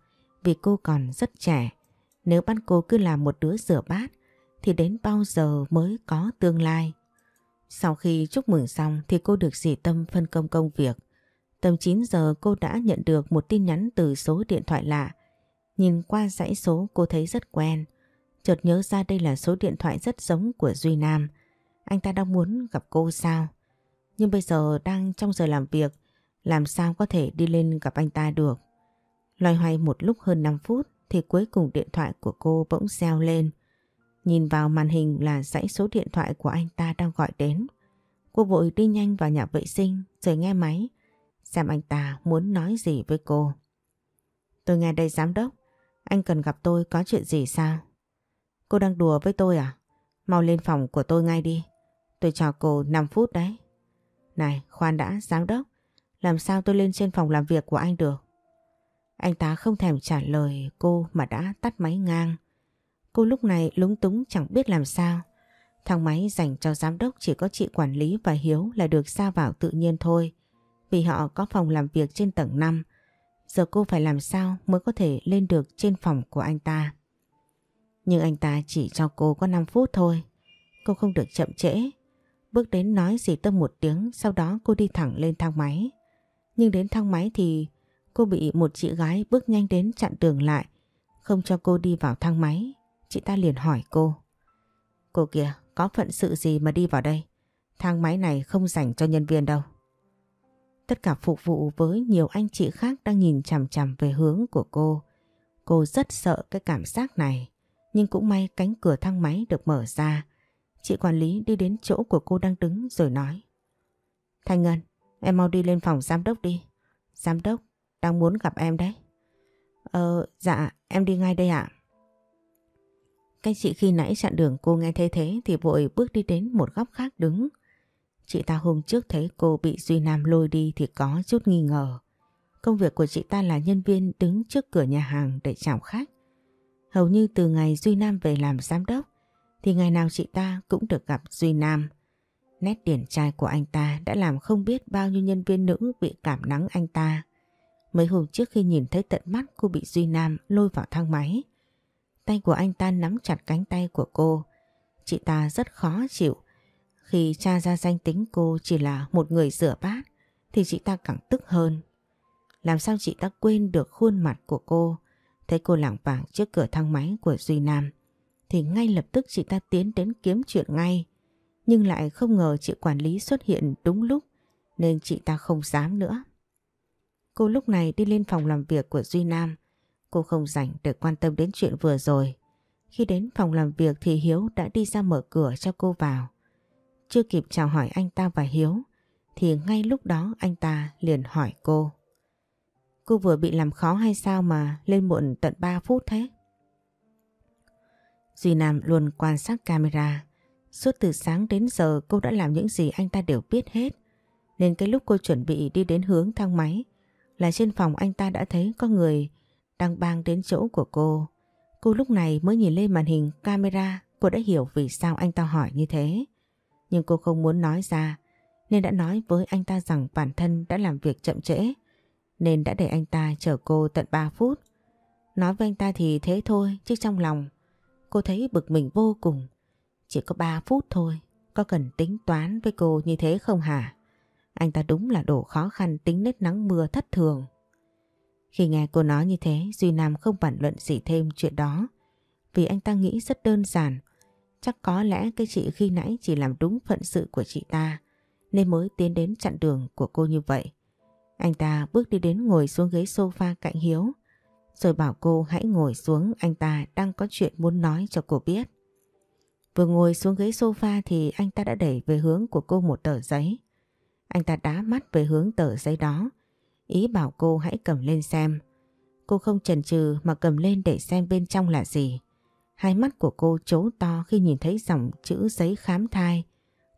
vì cô còn rất trẻ. Nếu bắt cô cứ làm một đứa rửa bát, thì đến bao giờ mới có tương lai. Sau khi chúc mừng xong thì cô được dì Tâm phân công công việc. Tầm 9 giờ cô đã nhận được một tin nhắn từ số điện thoại lạ. Nhìn qua dãy số cô thấy rất quen. Chợt nhớ ra đây là số điện thoại rất giống của Duy Nam. Anh ta đang muốn gặp cô sao? Nhưng bây giờ đang trong giờ làm việc, làm sao có thể đi lên gặp anh ta được? Loay hoay một lúc hơn 5 phút thì cuối cùng điện thoại của cô bỗng reo lên. Nhìn vào màn hình là dãy số điện thoại của anh ta đang gọi đến. Cô vội đi nhanh vào nhà vệ sinh rồi nghe máy. Xem anh ta muốn nói gì với cô. Tôi nghe đây giám đốc. Anh cần gặp tôi có chuyện gì sao? Cô đang đùa với tôi à? Mau lên phòng của tôi ngay đi. Tôi cho cô 5 phút đấy. Này, khoan đã, giám đốc. Làm sao tôi lên trên phòng làm việc của anh được? Anh ta không thèm trả lời cô mà đã tắt máy ngang. Cô lúc này lúng túng chẳng biết làm sao. Thang máy dành cho giám đốc chỉ có chị quản lý và Hiếu là được ra vào tự nhiên thôi. Vì họ có phòng làm việc trên tầng 5. Giờ cô phải làm sao mới có thể lên được trên phòng của anh ta. Nhưng anh ta chỉ cho cô có 5 phút thôi. Cô không được chậm trễ. Bước đến nói dì tâm một tiếng sau đó cô đi thẳng lên thang máy. Nhưng đến thang máy thì cô bị một chị gái bước nhanh đến chặn đường lại. Không cho cô đi vào thang máy. Chị ta liền hỏi cô. Cô kìa, có phận sự gì mà đi vào đây? Thang máy này không dành cho nhân viên đâu. Tất cả phục vụ với nhiều anh chị khác đang nhìn chằm chằm về hướng của cô. Cô rất sợ cái cảm giác này. Nhưng cũng may cánh cửa thang máy được mở ra. Chị quản lý đi đến chỗ của cô đang đứng rồi nói. Thanh Ngân, em mau đi lên phòng giám đốc đi. Giám đốc đang muốn gặp em đấy. Ờ, dạ, em đi ngay đây ạ. Cái chị khi nãy chặn đường cô nghe thế thế thì vội bước đi đến một góc khác đứng. Chị ta hôm trước thấy cô bị Duy Nam lôi đi thì có chút nghi ngờ. Công việc của chị ta là nhân viên đứng trước cửa nhà hàng để chào khách. Hầu như từ ngày Duy Nam về làm giám đốc thì ngày nào chị ta cũng được gặp Duy Nam. Nét điển trai của anh ta đã làm không biết bao nhiêu nhân viên nữ bị cảm nắng anh ta. Mấy hôm trước khi nhìn thấy tận mắt cô bị Duy Nam lôi vào thang máy. Tay của anh ta nắm chặt cánh tay của cô. Chị ta rất khó chịu. Khi tra ra danh tính cô chỉ là một người rửa bát, thì chị ta càng tức hơn. Làm sao chị ta quên được khuôn mặt của cô Thấy cô lảng vảng trước cửa thang máy của Duy Nam thì ngay lập tức chị ta tiến đến kiếm chuyện ngay. Nhưng lại không ngờ chị quản lý xuất hiện đúng lúc, nên chị ta không dám nữa. Cô lúc này đi lên phòng làm việc của Duy Nam. Cô không rảnh để quan tâm đến chuyện vừa rồi. Khi đến phòng làm việc thì Hiếu đã đi ra mở cửa cho cô vào. Chưa kịp chào hỏi anh ta và Hiếu, thì ngay lúc đó anh ta liền hỏi cô. Cô vừa bị làm khó hay sao mà lên muộn tận 3 phút thế? Duy Nam luôn quan sát camera. Suốt từ sáng đến giờ, cô đã làm những gì anh ta đều biết hết. Nên cái lúc cô chuẩn bị đi đến hướng thang máy, là trên phòng anh ta đã thấy có người đang bang đến chỗ của cô. Cô lúc này mới nhìn lên màn hình camera, cô đã hiểu vì sao anh ta hỏi như thế. Nhưng cô không muốn nói ra, nên đã nói với anh ta rằng bản thân đã làm việc chậm trễ, nên đã để anh ta chờ cô tận 3 phút. Nói với anh ta thì thế thôi, chứ trong lòng cô thấy bực mình vô cùng. Chỉ có 3 phút thôi, có cần tính toán với cô như thế không hả? Anh ta đúng là đổ khó khăn tính nết nắng mưa thất thường. Khi nghe cô nói như thế, Duy Nam không bản luận gì thêm chuyện đó. Vì anh ta nghĩ rất đơn giản. Chắc có lẽ cái chị khi nãy chỉ làm đúng phận sự của chị ta, nên mới tiến đến chặn đường của cô như vậy. Anh ta bước đi đến ngồi xuống ghế sofa cạnh Hiếu, rồi bảo cô hãy ngồi xuống anh ta đang có chuyện muốn nói cho cô biết. Vừa ngồi xuống ghế sofa thì anh ta đã đẩy về hướng của cô một tờ giấy. Anh ta đá mắt về hướng tờ giấy đó, ý bảo cô hãy cầm lên xem. Cô không chần chừ mà cầm lên để xem bên trong là gì. Hai mắt của cô trố to khi nhìn thấy dòng chữ giấy khám thai.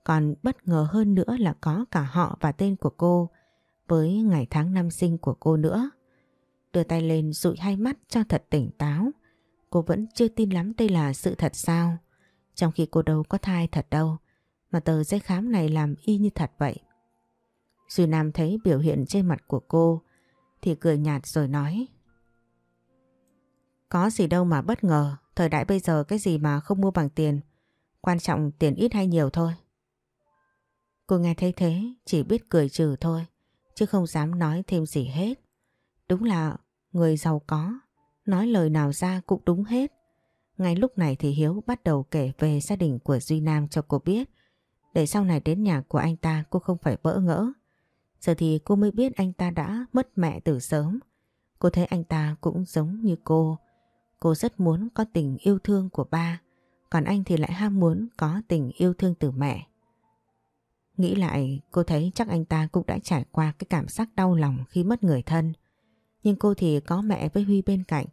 Còn bất ngờ hơn nữa là có cả họ và tên của cô với ngày tháng năm sinh của cô nữa. Đưa tay lên dụi hai mắt cho thật tỉnh táo. Cô vẫn chưa tin lắm đây là sự thật sao. Trong khi cô đâu có thai thật đâu. Mà tờ giấy khám này làm y như thật vậy. Duy Nam thấy biểu hiện trên mặt của cô thì cười nhạt rồi nói. Có gì đâu mà bất ngờ, thời đại bây giờ cái gì mà không mua bằng tiền. Quan trọng tiền ít hay nhiều thôi. Cô nghe thấy thế, chỉ biết cười trừ thôi chứ không dám nói thêm gì hết. Đúng là người giàu có, nói lời nào ra cũng đúng hết. Ngay lúc này thì Hiếu bắt đầu kể về gia đình của Duy Nam cho cô biết. Để sau này đến nhà của anh ta cô không phải bỡ ngỡ. Giờ thì cô mới biết anh ta đã mất mẹ từ sớm. Cô thấy anh ta cũng giống như cô. Cô rất muốn có tình yêu thương của ba. Còn anh thì lại ham muốn có tình yêu thương từ mẹ. Nghĩ lại cô thấy chắc anh ta cũng đã trải qua cái cảm giác đau lòng khi mất người thân. Nhưng cô thì có mẹ với Huy bên cạnh.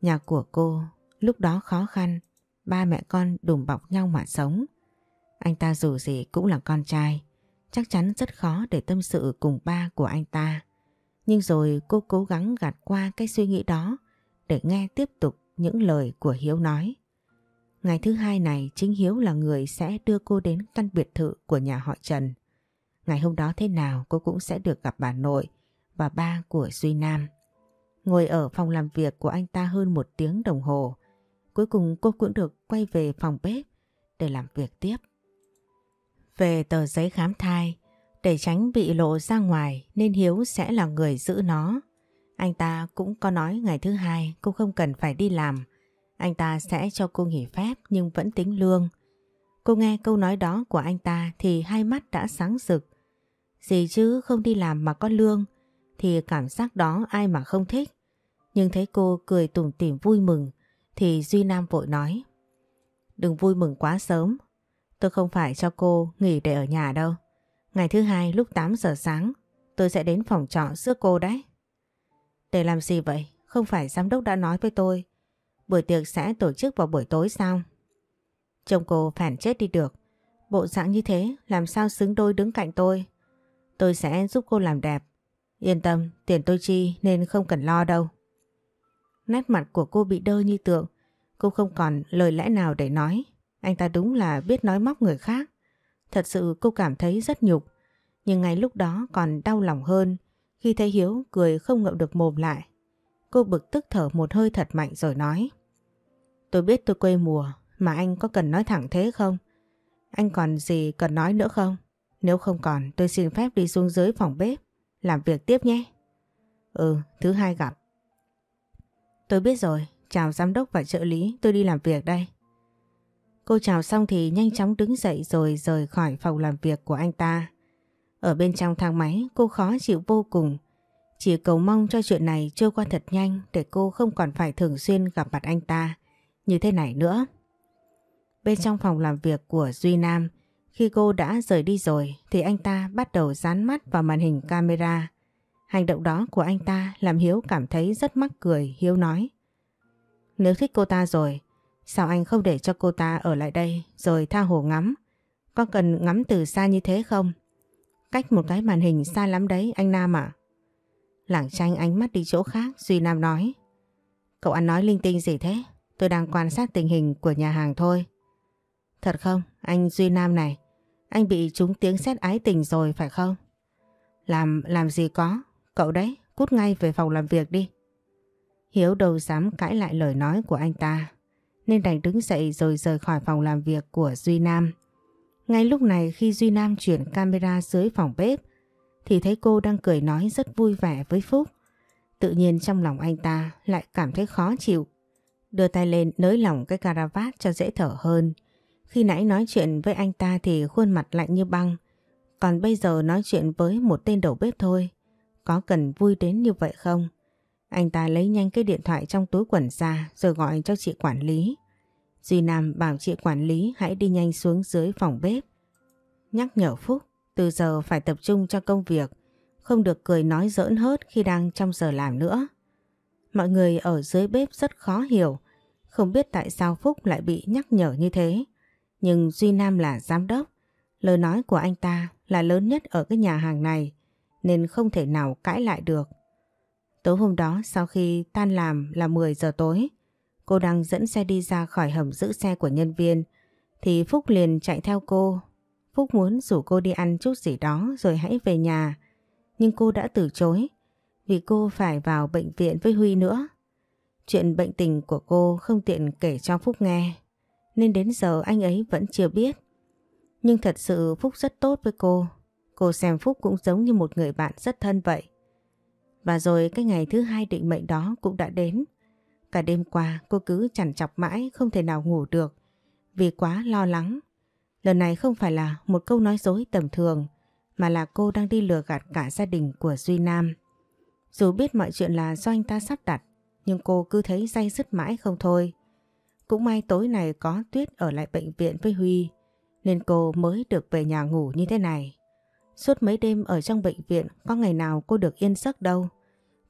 Nhà của cô lúc đó khó khăn, ba mẹ con đùm bọc nhau mà sống. Anh ta dù gì cũng là con trai, chắc chắn rất khó để tâm sự cùng ba của anh ta. Nhưng rồi cô cố gắng gạt qua cái suy nghĩ đó để nghe tiếp tục những lời của Hiếu nói. Ngày thứ hai này chính Hiếu là người sẽ đưa cô đến căn biệt thự của nhà họ Trần. Ngày hôm đó thế nào cô cũng sẽ được gặp bà nội và ba của Duy Nam. Ngồi ở phòng làm việc của anh ta hơn một tiếng đồng hồ. Cuối cùng cô cũng được quay về phòng bếp để làm việc tiếp. Về tờ giấy khám thai, để tránh bị lộ ra ngoài nên Hiếu sẽ là người giữ nó. Anh ta cũng có nói ngày thứ hai cô không cần phải đi làm. Anh ta sẽ cho cô nghỉ phép nhưng vẫn tính lương. Cô nghe câu nói đó của anh ta thì hai mắt đã sáng rực. Gì chứ không đi làm mà có lương thì cảm giác đó ai mà không thích. Nhưng thấy cô cười tủm tỉm vui mừng thì Duy Nam vội nói Đừng vui mừng quá sớm. Tôi không phải cho cô nghỉ để ở nhà đâu. Ngày thứ hai lúc 8 giờ sáng tôi sẽ đến phòng trọ giữa cô đấy. Để làm gì vậy? Không phải giám đốc đã nói với tôi buổi tiệc sẽ tổ chức vào buổi tối sao? Chồng cô phản chết đi được. Bộ dạng như thế làm sao xứng đôi đứng cạnh tôi. Tôi sẽ giúp cô làm đẹp. Yên tâm, tiền tôi chi nên không cần lo đâu. Nét mặt của cô bị đơ như tượng. Cô không còn lời lẽ nào để nói. Anh ta đúng là biết nói móc người khác. Thật sự cô cảm thấy rất nhục. Nhưng ngay lúc đó còn đau lòng hơn khi thấy Hiếu cười không ngậm được mồm lại. Cô bực tức thở một hơi thật mạnh rồi nói. Tôi biết tôi quê mùa mà anh có cần nói thẳng thế không? Anh còn gì cần nói nữa không? Nếu không còn tôi xin phép đi xuống dưới phòng bếp làm việc tiếp nhé. Ừ, thứ hai gặp. Tôi biết rồi, chào giám đốc và trợ lý, tôi đi làm việc đây. Cô chào xong thì nhanh chóng đứng dậy rồi rời khỏi phòng làm việc của anh ta. Ở bên trong thang máy cô khó chịu vô cùng. Chỉ cầu mong cho chuyện này trôi qua thật nhanh để cô không còn phải thường xuyên gặp mặt anh ta như thế này nữa. Bên trong phòng làm việc của Duy Nam, khi cô đã rời đi rồi thì anh ta bắt đầu dán mắt vào màn hình camera. Hành động đó của anh ta làm Hiếu cảm thấy rất mắc cười, Hiếu nói. Nếu thích cô ta rồi, sao anh không để cho cô ta ở lại đây rồi tha hồ ngắm? Có cần ngắm từ xa như thế không? Cách một cái màn hình xa lắm đấy anh Nam ạ. Lảng tranh ánh mắt đi chỗ khác, Duy Nam nói. Cậu ăn nói linh tinh gì thế? Tôi đang quan sát tình hình của nhà hàng thôi. Thật không, anh Duy Nam này, anh bị trúng tiếng xét ái tình rồi phải không? Làm, làm gì có, cậu đấy, cút ngay về phòng làm việc đi. Hiếu đâu dám cãi lại lời nói của anh ta, nên đành đứng dậy rồi rời khỏi phòng làm việc của Duy Nam. Ngay lúc này khi Duy Nam chuyển camera dưới phòng bếp, thì thấy cô đang cười nói rất vui vẻ với Phúc. Tự nhiên trong lòng anh ta lại cảm thấy khó chịu. Đưa tay lên nới lỏng cái caravat cho dễ thở hơn. Khi nãy nói chuyện với anh ta thì khuôn mặt lạnh như băng. Còn bây giờ nói chuyện với một tên đầu bếp thôi. Có cần vui đến như vậy không? Anh ta lấy nhanh cái điện thoại trong túi quần ra rồi gọi cho chị quản lý. Duy Nam bảo chị quản lý hãy đi nhanh xuống dưới phòng bếp. Nhắc nhở Phúc từ giờ phải tập trung cho công việc, không được cười nói giỡn hớt khi đang trong giờ làm nữa. Mọi người ở dưới bếp rất khó hiểu, không biết tại sao Phúc lại bị nhắc nhở như thế. Nhưng Duy Nam là giám đốc, lời nói của anh ta là lớn nhất ở cái nhà hàng này, nên không thể nào cãi lại được. Tối hôm đó sau khi tan làm là 10 giờ tối, cô đang dẫn xe đi ra khỏi hầm giữ xe của nhân viên, thì Phúc liền chạy theo cô Phúc muốn rủ cô đi ăn chút gì đó rồi hãy về nhà. Nhưng cô đã từ chối vì cô phải vào bệnh viện với Huy nữa. Chuyện bệnh tình của cô không tiện kể cho Phúc nghe nên đến giờ anh ấy vẫn chưa biết. Nhưng thật sự Phúc rất tốt với cô. Cô xem Phúc cũng giống như một người bạn rất thân vậy. Và rồi cái ngày thứ hai định mệnh đó cũng đã đến. Cả đêm qua, cô cứ chằn chọc mãi, không thể nào ngủ được vì quá lo lắng Lần này không phải là một câu nói dối tầm thường, mà là cô đang đi lừa gạt cả gia đình của Duy Nam. Dù biết mọi chuyện là do anh ta sắp đặt, nhưng cô cứ thấy day dứt mãi không thôi. Cũng may tối này có Tuyết ở lại bệnh viện với Huy, nên cô mới được về nhà ngủ như thế này. Suốt mấy đêm ở trong bệnh viện, có ngày nào cô được yên giấc đâu.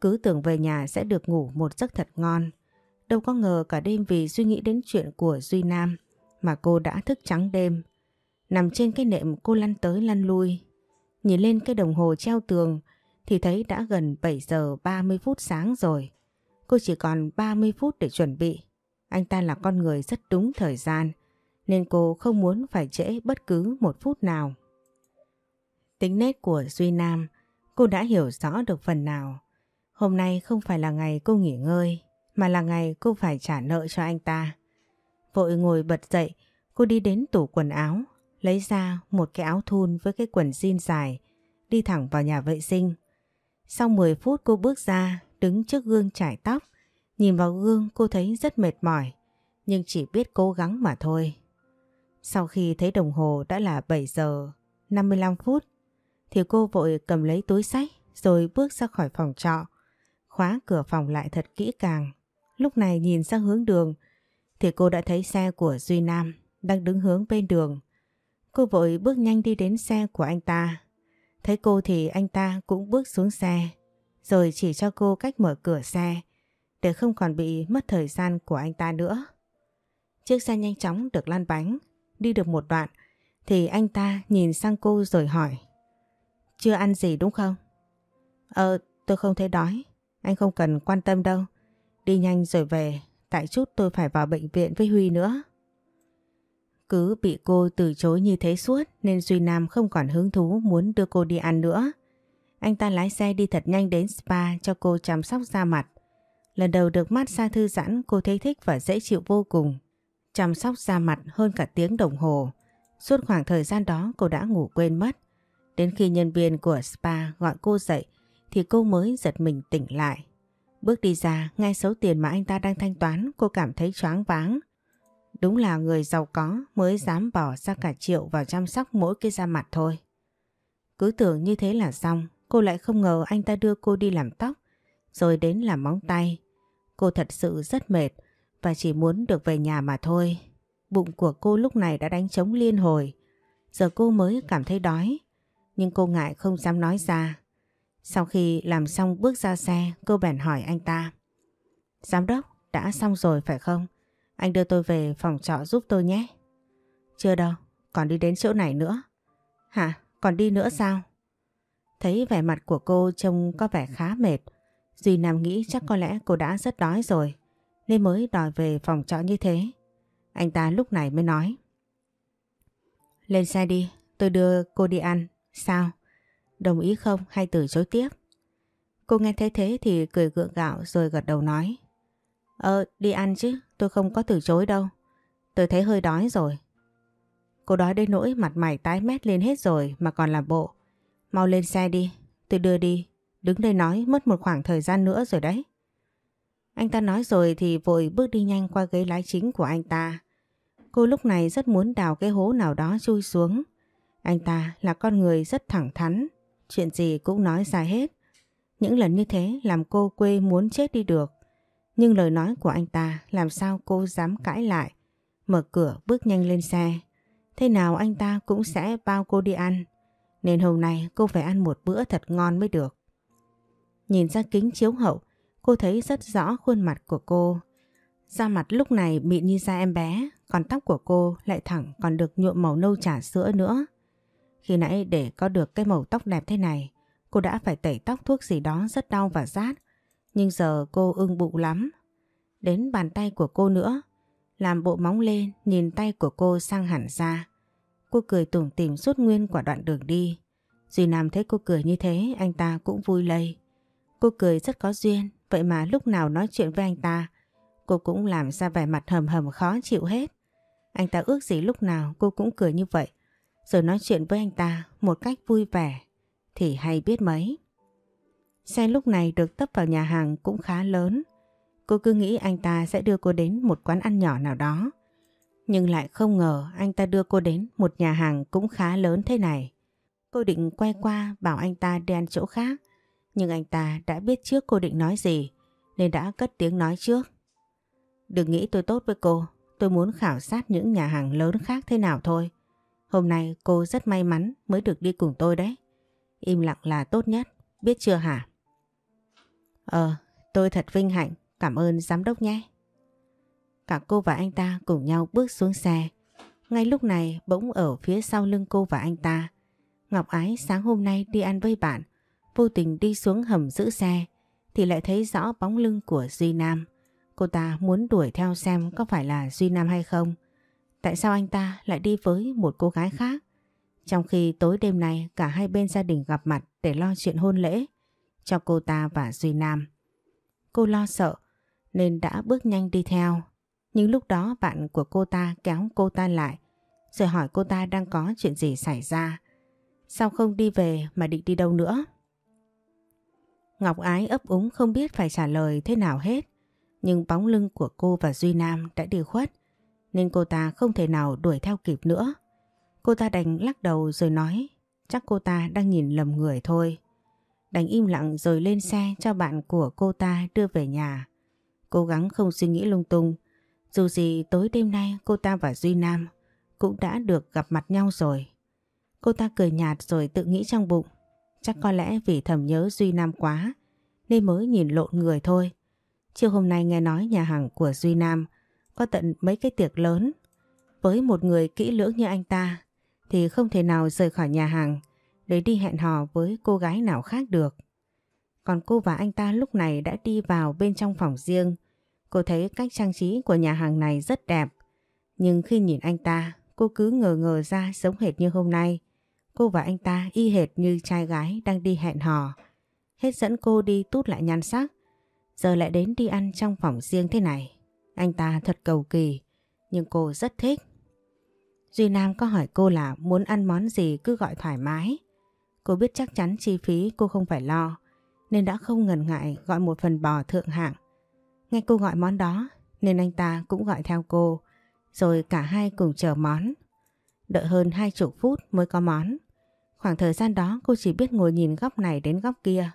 Cứ tưởng về nhà sẽ được ngủ một giấc thật ngon. Đâu có ngờ cả đêm vì suy nghĩ đến chuyện của Duy Nam mà cô đã thức trắng đêm. Nằm trên cái nệm cô lăn tới lăn lui. Nhìn lên cái đồng hồ treo tường thì thấy đã gần 7 giờ 30 phút sáng rồi. Cô chỉ còn 30 phút để chuẩn bị. Anh ta là con người rất đúng thời gian nên cô không muốn phải trễ bất cứ một phút nào. Tính nét của Duy Nam, cô đã hiểu rõ được phần nào. Hôm nay không phải là ngày cô nghỉ ngơi, mà là ngày cô phải trả nợ cho anh ta. Vội ngồi bật dậy, cô đi đến tủ quần áo, lấy ra một cái áo thun với cái quần jean dài, đi thẳng vào nhà vệ sinh. Sau 10 phút cô bước ra, đứng trước gương trải tóc, nhìn vào gương cô thấy rất mệt mỏi, nhưng chỉ biết cố gắng mà thôi. Sau khi thấy đồng hồ đã là 7 giờ 55 phút thì cô vội cầm lấy túi sách, rồi bước ra khỏi phòng trọ. Khóa cửa phòng lại thật kỹ càng. Lúc này nhìn sang hướng đường, thì cô đã thấy xe của Duy Nam đang đứng hướng bên đường. Cô vội bước nhanh đi đến xe của anh ta. Thấy cô thì anh ta cũng bước xuống xe, rồi chỉ cho cô cách mở cửa xe, để không còn bị mất thời gian của anh ta nữa. Chiếc xe nhanh chóng được lăn bánh Đi được một đoạn, thì anh ta nhìn sang cô rồi hỏi chưa ăn gì đúng không? Ờ, tôi không thấy đói. Anh không cần quan tâm đâu. Đi nhanh rồi về, tại chút tôi phải vào bệnh viện với Huy nữa. Cứ bị cô từ chối như thế suốt nên Duy Nam không còn hứng thú muốn đưa cô đi ăn nữa. Anh ta lái xe đi thật nhanh đến spa cho cô chăm sóc da mặt. Lần đầu được massage thư giãn cô thấy thích và dễ chịu vô cùng chăm sóc da mặt hơn cả tiếng đồng hồ. Suốt khoảng thời gian đó cô đã ngủ quên mất. Đến khi nhân viên của spa gọi cô dậy thì cô mới giật mình tỉnh lại. Bước đi ra, ngay số tiền mà anh ta đang thanh toán cô cảm thấy choáng váng. Đúng là người giàu có mới dám bỏ ra cả triệu vào chăm sóc mỗi cái da mặt thôi. Cứ tưởng như thế là xong, cô lại không ngờ anh ta đưa cô đi làm tóc, rồi đến làm móng tay. Cô thật sự rất mệt, và chỉ muốn được về nhà mà thôi. Bụng của cô lúc này đã đánh trống liên hồi. Giờ cô mới cảm thấy đói. Nhưng cô ngại không dám nói ra. Sau khi làm xong bước ra xe, cô bèn hỏi anh ta. Giám đốc, đã xong rồi phải không? Anh đưa tôi về phòng trọ giúp tôi nhé. Chưa đâu, còn đi đến chỗ này nữa. Hả? Còn đi nữa sao? Thấy vẻ mặt của cô trông có vẻ khá mệt. Duy Nam nghĩ chắc có lẽ cô đã rất đói rồi nên mới đòi về phòng trọ như thế. Anh ta lúc này mới nói. Lên xe đi, tôi đưa cô đi ăn. Sao? Đồng ý không hay từ chối tiếp? Cô nghe thấy thế thì cười gượng gạo rồi gật đầu nói. Ờ, đi ăn chứ, tôi không có từ chối đâu. Tôi thấy hơi đói rồi. Cô đói đến nỗi mặt mày tái mét lên hết rồi mà còn làm bộ. Mau lên xe đi, tôi đưa đi. Đứng đây nói mất một khoảng thời gian nữa rồi đấy. Anh ta nói rồi thì vội bước đi nhanh qua ghế lái chính của anh ta. Cô lúc này rất muốn đào cái hố nào đó chui xuống. Anh ta là con người rất thẳng thắn, chuyện gì cũng nói ra hết. Những lần như thế làm cô quê muốn chết đi được. Nhưng lời nói của anh ta làm sao cô dám cãi lại. Mở cửa bước nhanh lên xe. Thế nào anh ta cũng sẽ bao cô đi ăn. Nên hôm nay cô phải ăn một bữa thật ngon mới được. Nhìn ra kính chiếu hậu, Cô thấy rất rõ khuôn mặt của cô. Da mặt lúc này mịn như da em bé, còn tóc của cô lại thẳng còn được nhuộm màu nâu trà sữa nữa. Khi nãy để có được cái màu tóc đẹp thế này, cô đã phải tẩy tóc thuốc gì đó rất đau và rát. Nhưng giờ cô ưng bụng lắm. Đến bàn tay của cô nữa, làm bộ móng lên nhìn tay của cô sang hẳn ra. Cô cười tủm tỉm suốt nguyên quả đoạn đường đi. Duy Nam thấy cô cười như thế anh ta cũng vui lây. Cô cười rất có duyên Vậy mà lúc nào nói chuyện với anh ta Cô cũng làm ra vẻ mặt hầm hầm khó chịu hết Anh ta ước gì lúc nào cô cũng cười như vậy rồi nói chuyện với anh ta một cách vui vẻ Thì hay biết mấy Xe lúc này được tấp vào nhà hàng cũng khá lớn Cô cứ nghĩ anh ta sẽ đưa cô đến một quán ăn nhỏ nào đó Nhưng lại không ngờ anh ta đưa cô đến một nhà hàng cũng khá lớn thế này. Cô định quay qua bảo anh ta đi ăn chỗ khác. Nhưng anh ta đã biết trước cô định nói gì nên đã cất tiếng nói trước. Đừng nghĩ tôi tốt với cô, tôi muốn khảo sát những nhà hàng lớn khác thế nào thôi. Hôm nay cô rất may mắn mới được đi cùng tôi đấy. Im lặng là tốt nhất, biết chưa hả? Ờ, tôi thật vinh hạnh, cảm ơn giám đốc nhé. Cả cô và anh ta cùng nhau bước xuống xe. Ngay lúc này bỗng ở phía sau lưng cô và anh ta. Ngọc Ái sáng hôm nay đi ăn với bạn, vô tình đi xuống hầm giữ xe thì lại thấy rõ bóng lưng của Duy Nam. Cô ta muốn đuổi theo xem có phải là Duy Nam hay không. Tại sao anh ta lại đi với một cô gái khác? Trong khi tối đêm này, cả hai bên gia đình gặp mặt để lo chuyện hôn lễ cho cô ta và Duy Nam. Cô lo sợ, nên đã bước nhanh đi theo. Nhưng lúc đó, bạn của cô ta kéo cô ta lại, rồi hỏi cô ta đang có chuyện gì xảy ra. Sao không đi về mà định đi đâu nữa? Ngọc Ái ấp úng không biết phải trả lời thế nào hết. Nhưng bóng lưng của cô và Duy Nam đã đi khuất nên cô ta không thể nào đuổi theo kịp nữa. Cô ta đành lắc đầu rồi nói, chắc cô ta đang nhìn lầm người thôi. Đành im lặng rồi lên xe cho bạn của cô ta đưa về nhà. Cố gắng không suy nghĩ lung tung. Dù gì tối đêm nay cô ta và Duy Nam cũng đã được gặp mặt nhau rồi. Cô ta cười nhạt rồi tự nghĩ trong bụng. Chắc có lẽ vì thầm nhớ Duy Nam quá, nên mới nhìn lộn người thôi. Chiều hôm nay nghe nói nhà hàng của Duy Nam có tận mấy cái tiệc lớn. Với một người kỹ lưỡng như anh ta thì không thể nào rời khỏi nhà hàng để đi hẹn hò với cô gái nào khác được. Còn cô và anh ta lúc này đã đi vào bên trong phòng riêng. Cô thấy cách trang trí của nhà hàng này rất đẹp. Nhưng khi nhìn anh ta, cô cứ ngờ ngờ ra giống hệt như hôm nay. Cô và anh ta y hệt như trai gái đang đi hẹn hò. Hết dẫn cô đi tút lại nhan sắc. Giờ lại đến đi ăn trong phòng riêng thế này. Anh ta thật cầu kỳ, nhưng cô rất thích. Duy Nam có hỏi cô là muốn ăn món gì cứ gọi thoải mái. Cô biết chắc chắn chi phí cô không phải lo, nên đã không ngần ngại gọi một phần bò thượng hạng. Nghe cô gọi món đó, nên anh ta cũng gọi theo cô, rồi cả hai cùng chờ món. Đợi hơn hai chục phút mới có món. Khoảng thời gian đó cô chỉ biết ngồi nhìn góc này đến góc kia,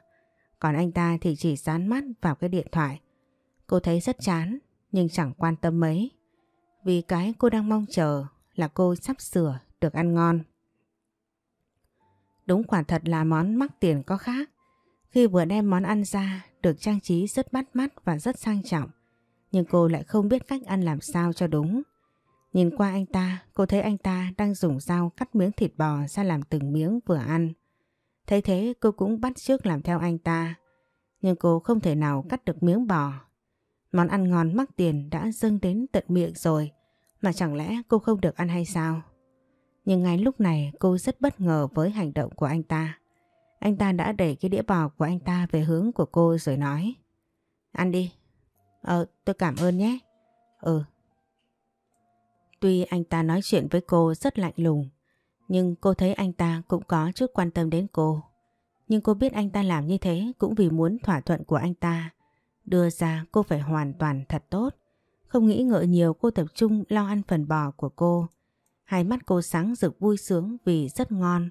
còn anh ta thì chỉ dán mắt vào cái điện thoại. Cô thấy rất chán, nhưng chẳng quan tâm mấy. Vì cái cô đang mong chờ là cô sắp sửa được ăn ngon. Đúng quả thật là món mắc tiền có khác. Khi vừa đem món ăn ra được trang trí rất bắt mắt và rất sang trọng. Nhưng cô lại không biết cách ăn làm sao cho đúng. Nhìn qua anh ta, cô thấy anh ta đang dùng dao cắt miếng thịt bò ra làm từng miếng vừa ăn. Thấy thế cô cũng bắt chước làm theo anh ta. Nhưng cô không thể nào cắt được miếng bò. Món ăn ngon mắc tiền đã dâng đến tận miệng rồi. Mà chẳng lẽ cô không được ăn hay sao? Nhưng ngay lúc này cô rất bất ngờ với hành động của anh ta. Anh ta đã đẩy cái đĩa bò của anh ta về hướng của cô rồi nói Ăn đi. Ờ, tôi cảm ơn nhé. Ừ. Tuy anh ta nói chuyện với cô rất lạnh lùng, nhưng cô thấy anh ta cũng có chút quan tâm đến cô. Nhưng cô biết anh ta làm như thế cũng vì muốn thỏa thuận của anh ta. Đưa ra cô phải hoàn toàn thật tốt. Không nghĩ ngợi nhiều, cô tập trung lo ăn phần bò của cô. Hai mắt cô sáng rực vui sướng vì rất ngon.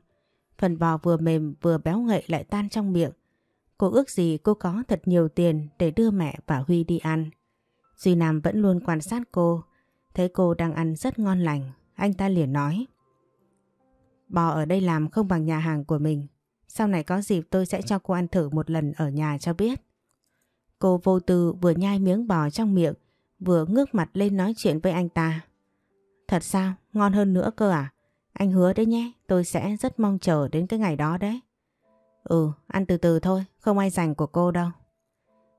Phần bò vừa mềm vừa béo ngậy lại tan trong miệng. Cô ước gì cô có thật nhiều tiền để đưa mẹ và Huy đi ăn. Duy Nam vẫn luôn quan sát cô. Thấy cô đang ăn rất ngon lành. Anh ta liền nói. Bò ở đây làm không bằng nhà hàng của mình. Sau này có dịp tôi sẽ cho cô ăn thử một lần ở nhà cho biết. Cô vô tư vừa nhai miếng bò trong miệng vừa ngước mặt lên nói chuyện với anh ta. Thật sao? Ngon hơn nữa cơ à? Anh hứa đấy nhé, tôi sẽ rất mong chờ đến cái ngày đó đấy. Ừ, ăn từ từ thôi, không ai dành của cô đâu.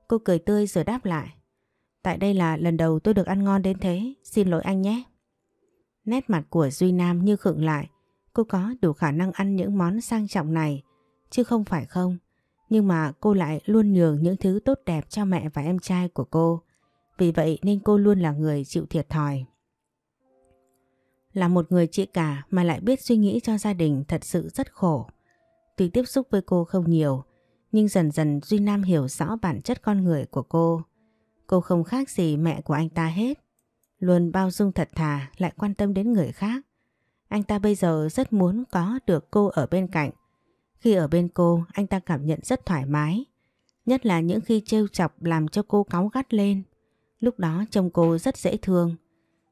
Cô cười tươi rồi đáp lại. Tại đây là lần đầu tôi được ăn ngon đến thế, xin lỗi anh nhé. Nét mặt của Duy Nam như khựng lại, cô có đủ khả năng ăn những món sang trọng này, chứ không phải không. Nhưng mà cô lại luôn nhường những thứ tốt đẹp cho mẹ và em trai của cô. Vì vậy nên cô luôn là người chịu thiệt thòi. Là một người chị cả mà lại biết suy nghĩ cho gia đình thật sự rất khổ. Tuy tiếp xúc với cô không nhiều, nhưng dần dần Duy Nam hiểu rõ bản chất con người của cô. Cô không khác gì mẹ của anh ta hết. Luôn bao dung thật thà lại quan tâm đến người khác. Anh ta bây giờ rất muốn có được cô ở bên cạnh. Khi ở bên cô, anh ta cảm nhận rất thoải mái. Nhất là những khi trêu chọc làm cho cô cáu gắt lên. Lúc đó trông cô rất dễ thương.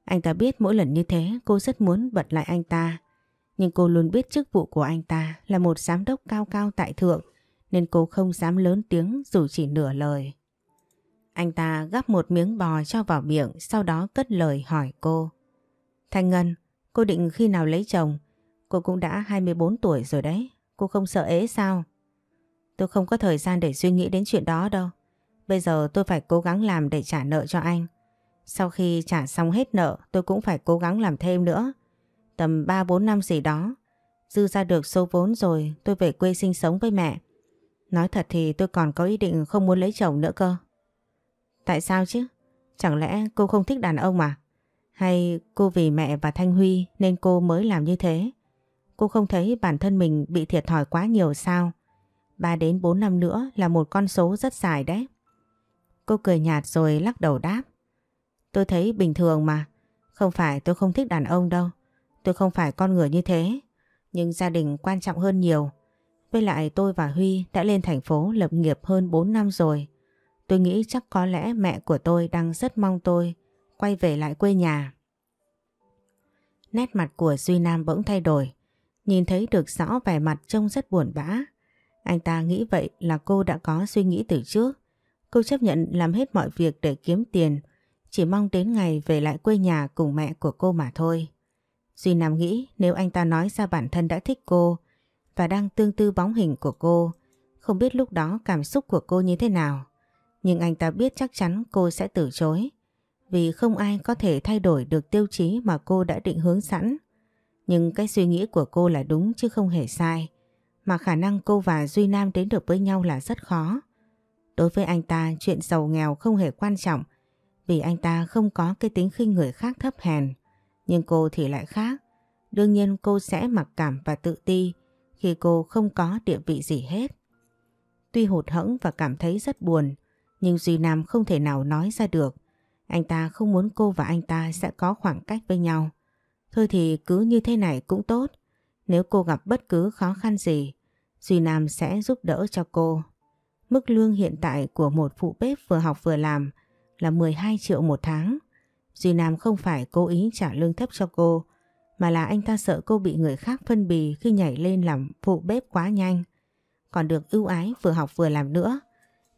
Anh ta biết mỗi lần như thế cô rất muốn bật lại anh ta. Nhưng cô luôn biết chức vụ của anh ta là một giám đốc cao cao tại thượng nên cô không dám lớn tiếng dù chỉ nửa lời. Anh ta gắp một miếng bò cho vào miệng sau đó cất lời hỏi cô. Thanh Ngân, cô định khi nào lấy chồng? Cô cũng đã 24 tuổi rồi đấy, cô không sợ ế sao? Tôi không có thời gian để suy nghĩ đến chuyện đó đâu. Bây giờ tôi phải cố gắng làm để trả nợ cho anh. Sau khi trả xong hết nợ, tôi cũng phải cố gắng làm thêm nữa. Tầm 3-4 năm gì đó. Dư ra được số vốn rồi tôi về quê sinh sống với mẹ. Nói thật thì tôi còn có ý định không muốn lấy chồng nữa cơ. Tại sao chứ? Chẳng lẽ cô không thích đàn ông mà? Hay cô vì mẹ và Thanh Huy nên cô mới làm như thế? Cô không thấy bản thân mình bị thiệt thòi quá nhiều sao? 3 đến 4 năm nữa là một con số rất dài đấy. Cô cười nhạt rồi lắc đầu đáp. Tôi thấy bình thường mà. Không phải tôi không thích đàn ông đâu. Tôi không phải con người như thế. Nhưng gia đình quan trọng hơn nhiều. Với lại tôi và Huy đã lên thành phố lập nghiệp hơn 4 năm rồi. Tôi nghĩ chắc có lẽ mẹ của tôi đang rất mong tôi quay về lại quê nhà. Nét mặt của Duy Nam bỗng thay đổi. Nhìn thấy được rõ vẻ mặt trông rất buồn bã. Anh ta nghĩ vậy là cô đã có suy nghĩ từ trước. Cô chấp nhận làm hết mọi việc để kiếm tiền, chỉ mong đến ngày về lại quê nhà cùng mẹ của cô mà thôi. Duy Nam nghĩ nếu anh ta nói ra bản thân đã thích cô và đang tương tư bóng hình của cô, không biết lúc đó cảm xúc của cô như thế nào. Nhưng anh ta biết chắc chắn cô sẽ từ chối, vì không ai có thể thay đổi được tiêu chí mà cô đã định hướng sẵn. Nhưng cái suy nghĩ của cô là đúng chứ không hề sai, mà khả năng cô và Duy Nam đến được với nhau là rất khó. Đối với anh ta chuyện giàu nghèo không hề quan trọng vì anh ta không có cái tính khinh người khác thấp hèn. Nhưng cô thì lại khác. Đương nhiên cô sẽ mặc cảm và tự ti khi cô không có địa vị gì hết. Tuy hụt hẫng và cảm thấy rất buồn nhưng Duy Nam không thể nào nói ra được. Anh ta không muốn cô và anh ta sẽ có khoảng cách với nhau. Thôi thì cứ như thế này cũng tốt. Nếu cô gặp bất cứ khó khăn gì, Duy Nam sẽ giúp đỡ cho cô. Mức lương hiện tại của một phụ bếp vừa học vừa làm là 12 triệu một tháng. Duy Nam không phải cố ý trả lương thấp cho cô, mà là anh ta sợ cô bị người khác phân bì khi nhảy lên làm phụ bếp quá nhanh. Còn được ưu ái vừa học vừa làm nữa,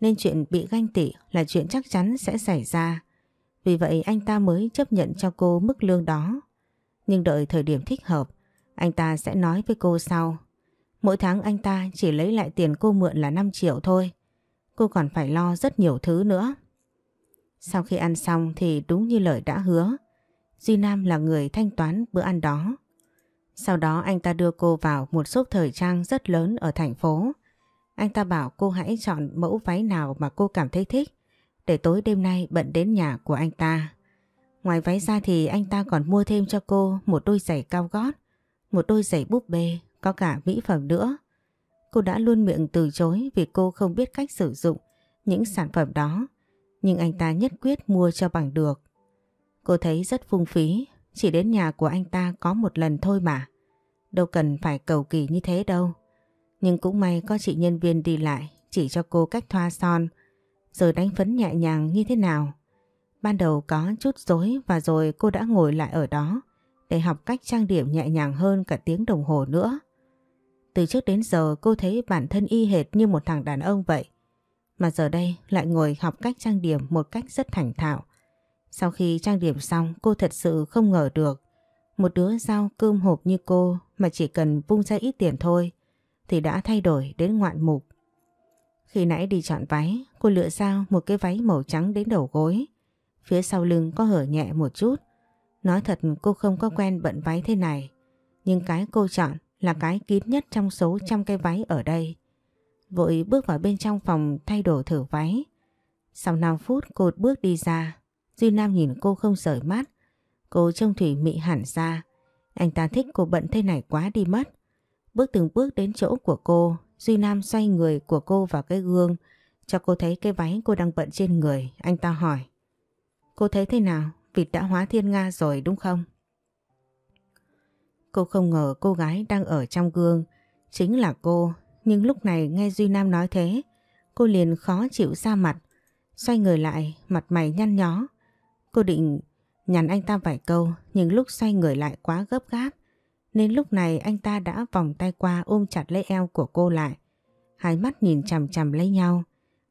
nên chuyện bị ganh tị là chuyện chắc chắn sẽ xảy ra. Vì vậy anh ta mới chấp nhận cho cô mức lương đó. Nhưng đợi thời điểm thích hợp, anh ta sẽ nói với cô sau. Mỗi tháng anh ta chỉ lấy lại tiền cô mượn là 5 triệu thôi. Cô còn phải lo rất nhiều thứ nữa. Sau khi ăn xong thì đúng như lời đã hứa, Duy Nam là người thanh toán bữa ăn đó. Sau đó anh ta đưa cô vào một shop thời trang rất lớn ở thành phố. Anh ta bảo cô hãy chọn mẫu váy nào mà cô cảm thấy thích để tối đêm nay bận đến nhà của anh ta. Ngoài váy ra thì anh ta còn mua thêm cho cô một đôi giày cao gót, một đôi giày búp bê, có cả mỹ phẩm nữa. Cô đã luôn miệng từ chối vì cô không biết cách sử dụng những sản phẩm đó, nhưng anh ta nhất quyết mua cho bằng được. Cô thấy rất phung phí, chỉ đến nhà của anh ta có một lần thôi mà. Đâu cần phải cầu kỳ như thế đâu. Nhưng cũng may có chị nhân viên đi lại chỉ cho cô cách thoa son rồi đánh phấn nhẹ nhàng như thế nào. Ban đầu có chút dối và rồi cô đã ngồi lại ở đó để học cách trang điểm nhẹ nhàng hơn cả tiếng đồng hồ nữa. Từ trước đến giờ cô thấy bản thân y hệt như một thằng đàn ông vậy. Mà giờ đây lại ngồi học cách trang điểm một cách rất thành thạo. Sau khi trang điểm xong cô thật sự không ngờ được một đứa giao cơm hộp như cô mà chỉ cần vung ra ít tiền thôi thì đã thay đổi đến ngoạn mục. Khi nãy đi chọn váy, cô lựa ra một cái váy màu trắng đến đầu gối. Phía sau lưng có hở nhẹ một chút. Nói thật cô không có quen bận váy thế này. Nhưng cái cô chọn là cái kín nhất trong số trăm cái váy ở đây. Vội bước vào bên trong phòng thay đổi thử váy. Sau 5 phút cô bước đi ra. Duy Nam nhìn cô không rời mắt. Cô trông thủy mị hẳn ra. Anh ta thích cô bận thế này quá đi mất. Bước từng bước đến chỗ của cô, Duy Nam xoay người của cô vào cái gương cho cô thấy cái váy cô đang bận trên người. Anh ta hỏi. Cô thấy thế nào? vịt đã hóa thiên nga rồi đúng không? Cô không ngờ cô gái đang ở trong gương chính là cô, nhưng lúc này nghe Duy Nam nói thế, cô liền khó chịu ra mặt, xoay người lại, mặt mày nhăn nhó. Cô định nhằn anh ta vài câu, nhưng lúc xoay người lại quá gấp gáp, nên lúc này anh ta đã vòng tay qua ôm chặt lấy eo của cô lại. Hai mắt nhìn chằm chằm lấy nhau,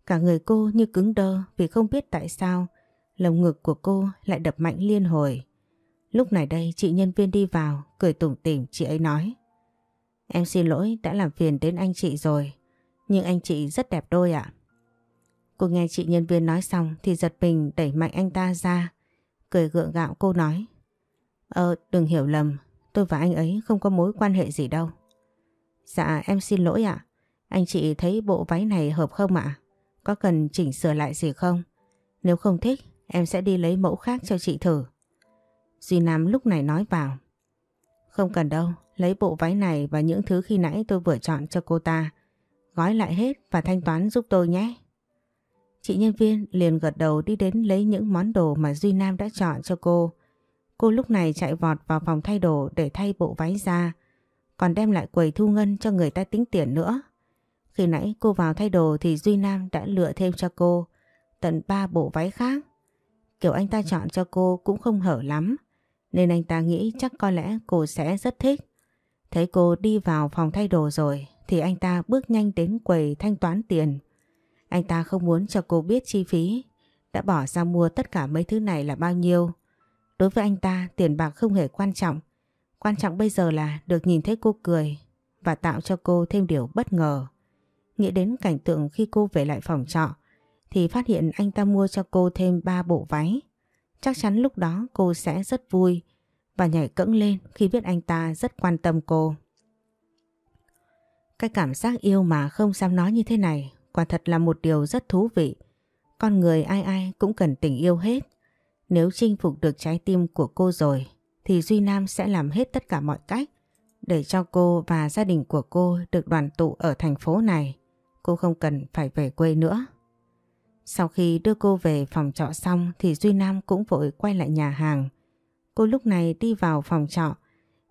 cả người cô như cứng đơ vì không biết tại sao lồng ngực của cô lại đập mạnh liên hồi. Lúc này đây chị nhân viên đi vào, cười tủm tỉm chị ấy nói. Em xin lỗi đã làm phiền đến anh chị rồi, nhưng anh chị rất đẹp đôi ạ. Cô nghe chị nhân viên nói xong thì giật mình đẩy mạnh anh ta ra, cười gượng gạo cô nói. Ờ đừng hiểu lầm, tôi và anh ấy không có mối quan hệ gì đâu. Dạ em xin lỗi ạ, anh chị thấy bộ váy này hợp không ạ? Có cần chỉnh sửa lại gì không? Nếu không thích em sẽ đi lấy mẫu khác cho chị thử. Duy Nam lúc này nói vào. Không cần đâu, lấy bộ váy này và những thứ khi nãy tôi vừa chọn cho cô ta. Gói lại hết và thanh toán giúp tôi nhé. Chị nhân viên liền gật đầu đi đến lấy những món đồ mà Duy Nam đã chọn cho cô. Cô lúc này chạy vọt vào phòng thay đồ để thay bộ váy ra, còn đem lại quầy thu ngân cho người ta tính tiền nữa. Khi nãy cô vào thay đồ thì Duy Nam đã lựa thêm cho cô tận 3 bộ váy khác. Kiểu anh ta chọn cho cô cũng không hở lắm, nên anh ta nghĩ chắc có lẽ cô sẽ rất thích. Thấy cô đi vào phòng thay đồ rồi thì anh ta bước nhanh đến quầy thanh toán tiền. Anh ta không muốn cho cô biết chi phí, đã bỏ ra mua tất cả mấy thứ này là bao nhiêu. Đối với anh ta tiền bạc không hề quan trọng, quan trọng bây giờ là được nhìn thấy cô cười và tạo cho cô thêm điều bất ngờ. Nghĩ đến cảnh tượng khi cô về lại phòng trọ thì phát hiện anh ta mua cho cô thêm 3 bộ váy. Chắc chắn lúc đó cô sẽ rất vui và nhảy cẫng lên khi biết anh ta rất quan tâm cô. Cái cảm giác yêu mà không dám nói như thế này quả thật là một điều rất thú vị. Con người ai ai cũng cần tình yêu hết. Nếu chinh phục được trái tim của cô rồi, thì Duy Nam sẽ làm hết tất cả mọi cách để cho cô và gia đình của cô được đoàn tụ ở thành phố này. Cô không cần phải về quê nữa. Sau khi đưa cô về phòng trọ xong thì Duy Nam cũng vội quay lại nhà hàng. Cô lúc này đi vào phòng trọ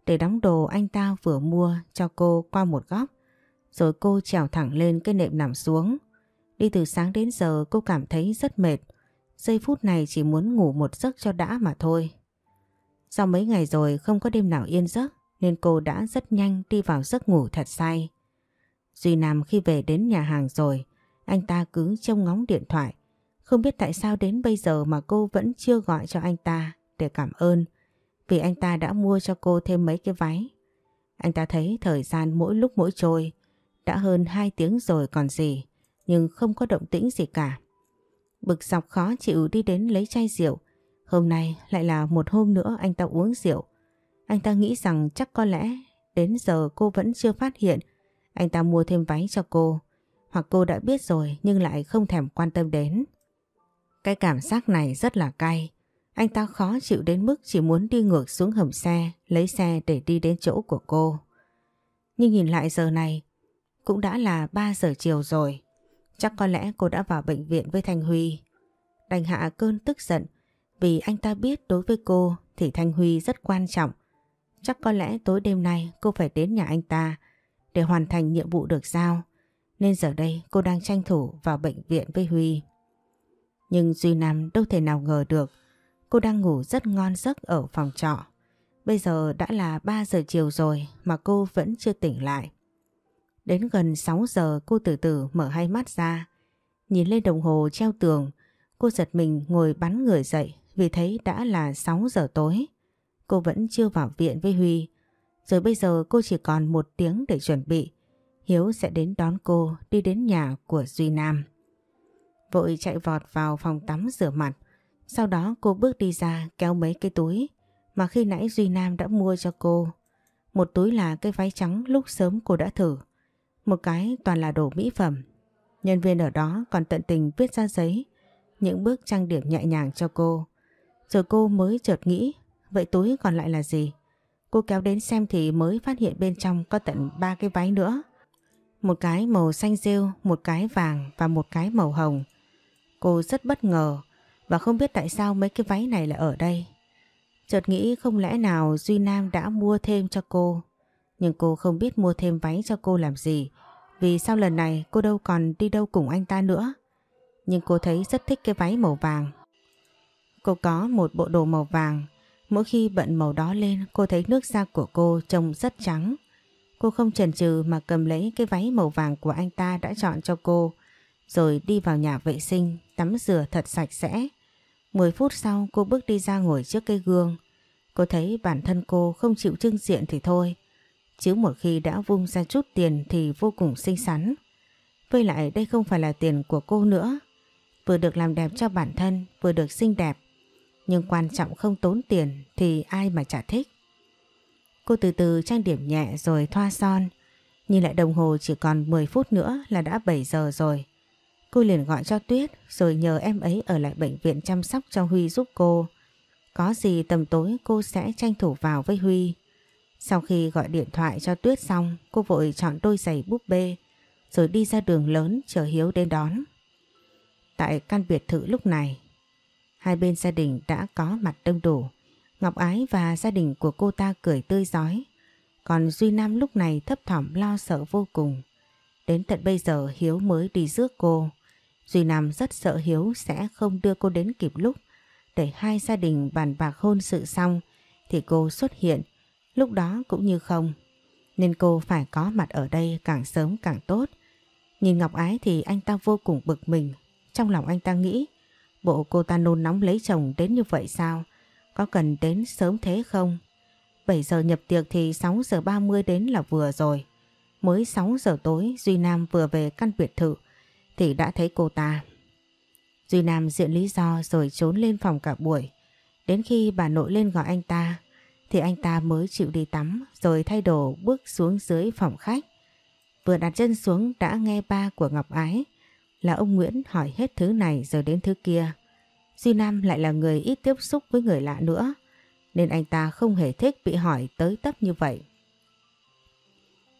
để đóng đồ, anh ta vừa mua cho cô qua một góc. Rồi cô trèo thẳng lên cái nệm nằm xuống. Đi từ sáng đến giờ, cô cảm thấy rất mệt. Giây phút này chỉ muốn ngủ một giấc cho đã mà thôi. Sau mấy ngày rồi không có đêm nào yên giấc, nên cô đã rất nhanh đi vào giấc ngủ thật say. Duy Nam khi về đến nhà hàng rồi anh ta cứ trông ngóng điện thoại. Không biết tại sao đến bây giờ mà cô vẫn chưa gọi cho anh ta để cảm ơn, vì anh ta đã mua cho cô thêm mấy cái váy. Anh ta thấy thời gian mỗi lúc mỗi trôi, đã hơn 2 tiếng rồi còn gì, nhưng không có động tĩnh gì cả. Bực dọc khó chịu đi đến lấy chai rượu. Hôm nay lại là một hôm nữa anh ta uống rượu. Anh ta nghĩ rằng chắc có lẽ đến giờ cô vẫn chưa phát hiện anh ta mua thêm váy cho cô. Hoặc cô đã biết rồi nhưng lại không thèm quan tâm đến. Cái cảm giác này rất là cay. Anh ta khó chịu đến mức chỉ muốn đi ngược xuống hầm xe, lấy xe để đi đến chỗ của cô. Nhưng nhìn lại giờ này, cũng đã là 3 giờ chiều rồi. Chắc có lẽ cô đã vào bệnh viện với Thanh Huy. Đành hạ cơn tức giận vì anh ta biết đối với cô thì Thanh Huy rất quan trọng. Chắc có lẽ tối đêm nay cô phải đến nhà anh ta để hoàn thành nhiệm vụ được giao. Nên giờ đây cô đang tranh thủ vào bệnh viện với Huy. Nhưng Duy Nam đâu thể nào ngờ được cô đang ngủ rất ngon giấc ở phòng trọ. Bây giờ đã là 3 giờ chiều rồi mà cô vẫn chưa tỉnh lại. Đến gần 6 giờ cô từ từ mở hai mắt ra. Nhìn lên đồng hồ treo tường, cô giật mình ngồi bắn người dậy vì thấy đã là 6 giờ tối. Cô vẫn chưa vào viện với Huy. Rồi bây giờ cô chỉ còn một tiếng để chuẩn bị. Hiếu sẽ đến đón cô, đi đến nhà của Duy Nam. Vội chạy vọt vào phòng tắm rửa mặt. Sau đó cô bước đi ra, kéo mấy cái túi mà khi nãy Duy Nam đã mua cho cô. Một túi là cái váy trắng lúc sớm cô đã thử. Một cái toàn là đồ mỹ phẩm. Nhân viên ở đó còn tận tình viết ra giấy, những bước trang điểm nhẹ nhàng cho cô. Rồi cô mới chợt nghĩ, vậy túi còn lại là gì? Cô kéo đến xem thì mới phát hiện bên trong có tận ba cái váy nữa. Một cái màu xanh rêu, một cái vàng và một cái màu hồng. Cô rất bất ngờ Và không biết tại sao mấy cái váy này lại ở đây. Chợt nghĩ không lẽ nào Duy Nam đã mua thêm cho cô. Nhưng cô không biết mua thêm váy cho cô làm gì. Vì sau lần này cô đâu còn đi đâu cùng anh ta nữa. Nhưng cô thấy rất thích cái váy màu vàng. Cô có một bộ đồ màu vàng. Mỗi khi bận màu đó lên cô thấy nước da của cô trông rất trắng. Cô không chần chừ mà cầm lấy cái váy màu vàng của anh ta đã chọn cho cô. Rồi đi vào nhà vệ sinh tắm rửa thật sạch sẽ. 10 phút sau cô bước đi ra ngồi trước cây gương. Cô thấy bản thân cô không chịu trưng diện thì thôi. Chứ một khi đã vung ra chút tiền thì vô cùng xinh xắn. Với lại đây không phải là tiền của cô nữa. Vừa được làm đẹp cho bản thân, vừa được xinh đẹp. Nhưng quan trọng không tốn tiền thì ai mà chả thích. Cô từ từ trang điểm nhẹ rồi thoa son. Nhìn lại đồng hồ chỉ còn 10 phút nữa là đã 7 giờ rồi. Cô liền gọi cho Tuyết rồi nhờ em ấy ở lại bệnh viện chăm sóc cho Huy giúp cô. Có gì tầm tối cô sẽ tranh thủ vào với Huy. Sau khi gọi điện thoại cho Tuyết xong, cô vội chọn đôi giày búp bê rồi đi ra đường lớn chờ Hiếu đến đón. Tại căn biệt thự lúc này, hai bên gia đình đã có mặt đông đủ. Ngọc Ái và gia đình của cô ta cười tươi giói. Còn Duy Nam lúc này thấp thỏm lo sợ vô cùng. Đến tận bây giờ Hiếu mới đi rước cô. Duy Nam rất sợ Hiếu sẽ không đưa cô đến kịp lúc để hai gia đình bàn bạc hôn sự xong thì cô xuất hiện, lúc đó cũng như không. Nên cô phải có mặt ở đây càng sớm càng tốt. Nhìn Ngọc Ái thì anh ta vô cùng bực mình. Trong lòng anh ta nghĩ, bộ cô ta nôn nóng lấy chồng đến như vậy sao? Có cần đến sớm thế không? 7 giờ nhập tiệc thì 6 giờ 30 đến là vừa rồi. Mới 6 giờ tối, Duy Nam vừa về căn biệt thự, thì đã thấy cô ta. Duy Nam diện lý do rồi trốn lên phòng cả buổi. Đến khi bà nội lên gọi anh ta, thì anh ta mới chịu đi tắm, rồi thay đồ bước xuống dưới phòng khách. Vừa đặt chân xuống đã nghe ba của Ngọc Ái, là ông Nguyễn hỏi hết thứ này rồi đến thứ kia. Duy Nam lại là người ít tiếp xúc với người lạ nữa, nên anh ta không hề thích bị hỏi tới tấp như vậy.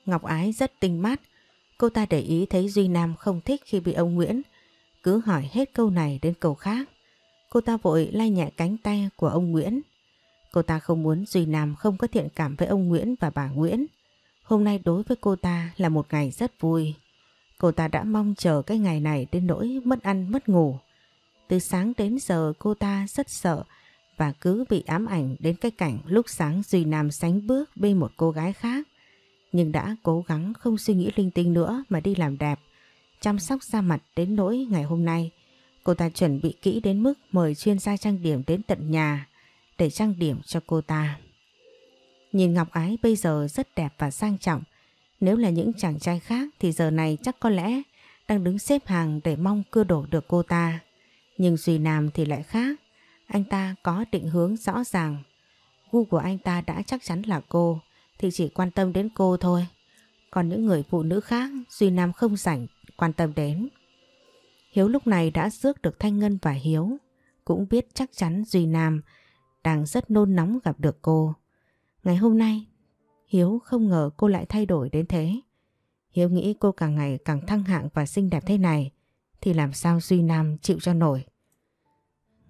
Ngọc Ái rất tinh mắt Cô ta để ý thấy Duy Nam không thích khi bị ông Nguyễn, cứ hỏi hết câu này đến câu khác. Cô ta vội lay nhẹ cánh tay của ông Nguyễn. Cô ta không muốn Duy Nam không có thiện cảm với ông Nguyễn và bà Nguyễn. Hôm nay đối với cô ta là một ngày rất vui. Cô ta đã mong chờ cái ngày này đến nỗi mất ăn mất ngủ. Từ sáng đến giờ cô ta rất sợ và cứ bị ám ảnh đến cái cảnh lúc sáng Duy Nam sánh bước bên một cô gái khác nhưng đã cố gắng không suy nghĩ linh tinh nữa mà đi làm đẹp, chăm sóc da mặt đến nỗi ngày hôm nay. Cô ta chuẩn bị kỹ đến mức mời chuyên gia trang điểm đến tận nhà để trang điểm cho cô ta. Nhìn Ngọc Ái bây giờ rất đẹp và sang trọng. Nếu là những chàng trai khác thì giờ này chắc có lẽ đang đứng xếp hàng để mong cưa đổ được cô ta. Nhưng Duy Nam thì lại khác. Anh ta có định hướng rõ ràng. Gu của anh ta đã chắc chắn là cô, thì chỉ quan tâm đến cô thôi. Còn những người phụ nữ khác, Duy Nam không rảnh quan tâm đến. Hiếu lúc này đã rước được Thanh Ngân và Hiếu. Cũng biết chắc chắn Duy Nam đang rất nôn nóng gặp được cô. Ngày hôm nay, Hiếu không ngờ cô lại thay đổi đến thế. Hiếu nghĩ cô càng ngày càng thăng hạng và xinh đẹp thế này, thì làm sao Duy Nam chịu cho nổi.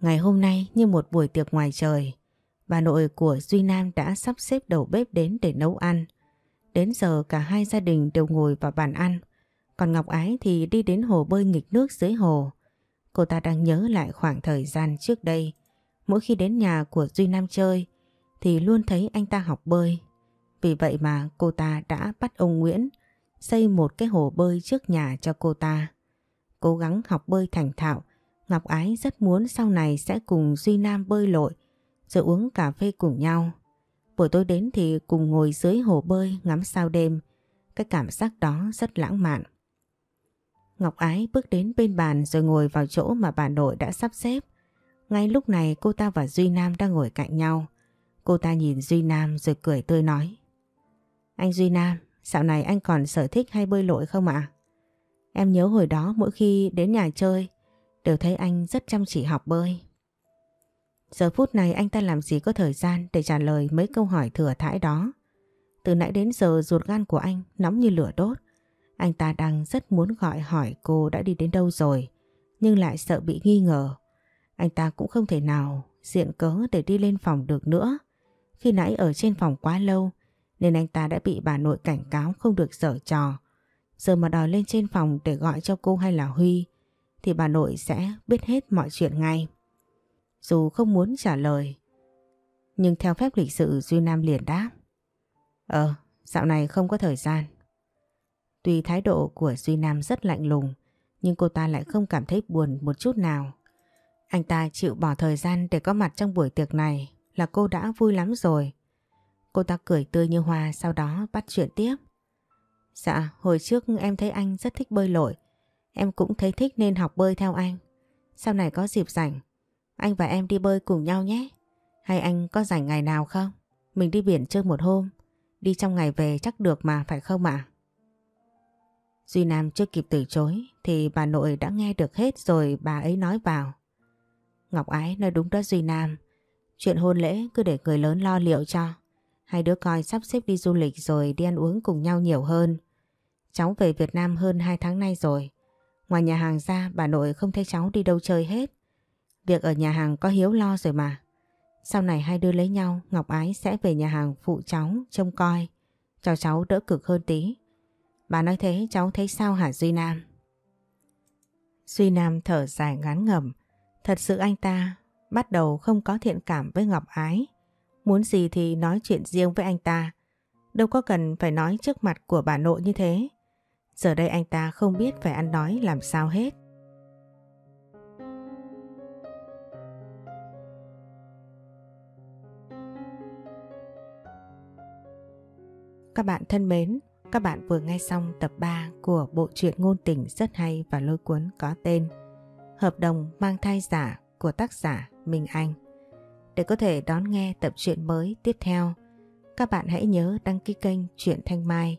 Ngày hôm nay như một buổi tiệc ngoài trời Bà nội của Duy Nam đã sắp xếp đầu bếp đến để nấu ăn. Đến giờ cả hai gia đình đều ngồi vào bàn ăn. Còn Ngọc Ái thì đi đến hồ bơi nghịch nước dưới hồ. Cô ta đang nhớ lại khoảng thời gian trước đây. Mỗi khi đến nhà của Duy Nam chơi thì luôn thấy anh ta học bơi. Vì vậy mà cô ta đã bắt ông Nguyễn xây một cái hồ bơi trước nhà cho cô ta. Cố gắng học bơi thành thạo, Ngọc Ái rất muốn sau này sẽ cùng Duy Nam bơi lội rồi uống cà phê cùng nhau. Buổi tối đến thì cùng ngồi dưới hồ bơi ngắm sao đêm. Cái cảm giác đó rất lãng mạn. Ngọc Ái bước đến bên bàn rồi ngồi vào chỗ mà bà nội đã sắp xếp. Ngay lúc này cô ta và Duy Nam đang ngồi cạnh nhau. Cô ta nhìn Duy Nam rồi cười tươi nói. Anh Duy Nam, dạo này anh còn sở thích hay bơi lội không ạ? Em nhớ hồi đó mỗi khi đến nhà chơi đều thấy anh rất chăm chỉ học bơi. Giờ phút này anh ta làm gì có thời gian để trả lời mấy câu hỏi thừa thãi đó. Từ nãy đến giờ ruột gan của anh nóng như lửa đốt. Anh ta đang rất muốn gọi hỏi cô đã đi đến đâu rồi, nhưng lại sợ bị nghi ngờ. Anh ta cũng không thể nào diện cớ để đi lên phòng được nữa. Khi nãy ở trên phòng quá lâu nên anh ta đã bị bà nội cảnh cáo không được dở trò. Giờ mà đòi lên trên phòng để gọi cho cô hay là Huy thì bà nội sẽ biết hết mọi chuyện ngay. Dù không muốn trả lời nhưng theo phép lịch sự Duy Nam liền đáp. Ờ, dạo này không có thời gian. Tuy thái độ của Duy Nam rất lạnh lùng nhưng cô ta lại không cảm thấy buồn một chút nào. Anh ta chịu bỏ thời gian để có mặt trong buổi tiệc này là cô đã vui lắm rồi. Cô ta cười tươi như hoa sau đó bắt chuyện tiếp. Dạ, hồi trước em thấy anh rất thích bơi lội. Em cũng thấy thích nên học bơi theo anh. Sau này có dịp rảnh, anh và em đi bơi cùng nhau nhé. Hay anh có rảnh ngày nào không? Mình đi biển chơi một hôm. Đi trong ngày về chắc được mà phải không ạ? Duy Nam chưa kịp từ chối thì bà nội đã nghe được hết rồi bà ấy nói vào. Ngọc Ái nói đúng đó Duy Nam. Chuyện hôn lễ cứ để người lớn lo liệu cho. Hai đứa coi sắp xếp đi du lịch rồi đi ăn uống cùng nhau nhiều hơn. Cháu về Việt Nam hơn 2 tháng nay rồi. Ngoài nhà hàng ra, bà nội không thấy cháu đi đâu chơi hết. Việc ở nhà hàng có hiếu lo rồi mà. Sau này hai đứa lấy nhau, Ngọc Ái sẽ về nhà hàng phụ cháu, trông coi. Cho cháu đỡ cực hơn tí. Bà nói thế, cháu thấy sao hả Duy Nam? Duy Nam thở dài ngán ngẩm. Thật sự anh ta bắt đầu không có thiện cảm với Ngọc Ái. Muốn gì thì nói chuyện riêng với anh ta. Đâu có cần phải nói trước mặt của bà nội như thế. Giờ đây anh ta không biết phải ăn nói làm sao hết. Các bạn thân mến, các bạn vừa nghe xong tập 3 của bộ truyện ngôn tình rất hay và lôi cuốn có tên Hợp đồng mang thai giả của tác giả Minh Anh. Để có thể đón nghe tập truyện mới tiếp theo, các bạn hãy nhớ đăng ký kênh Truyện Thanh Mai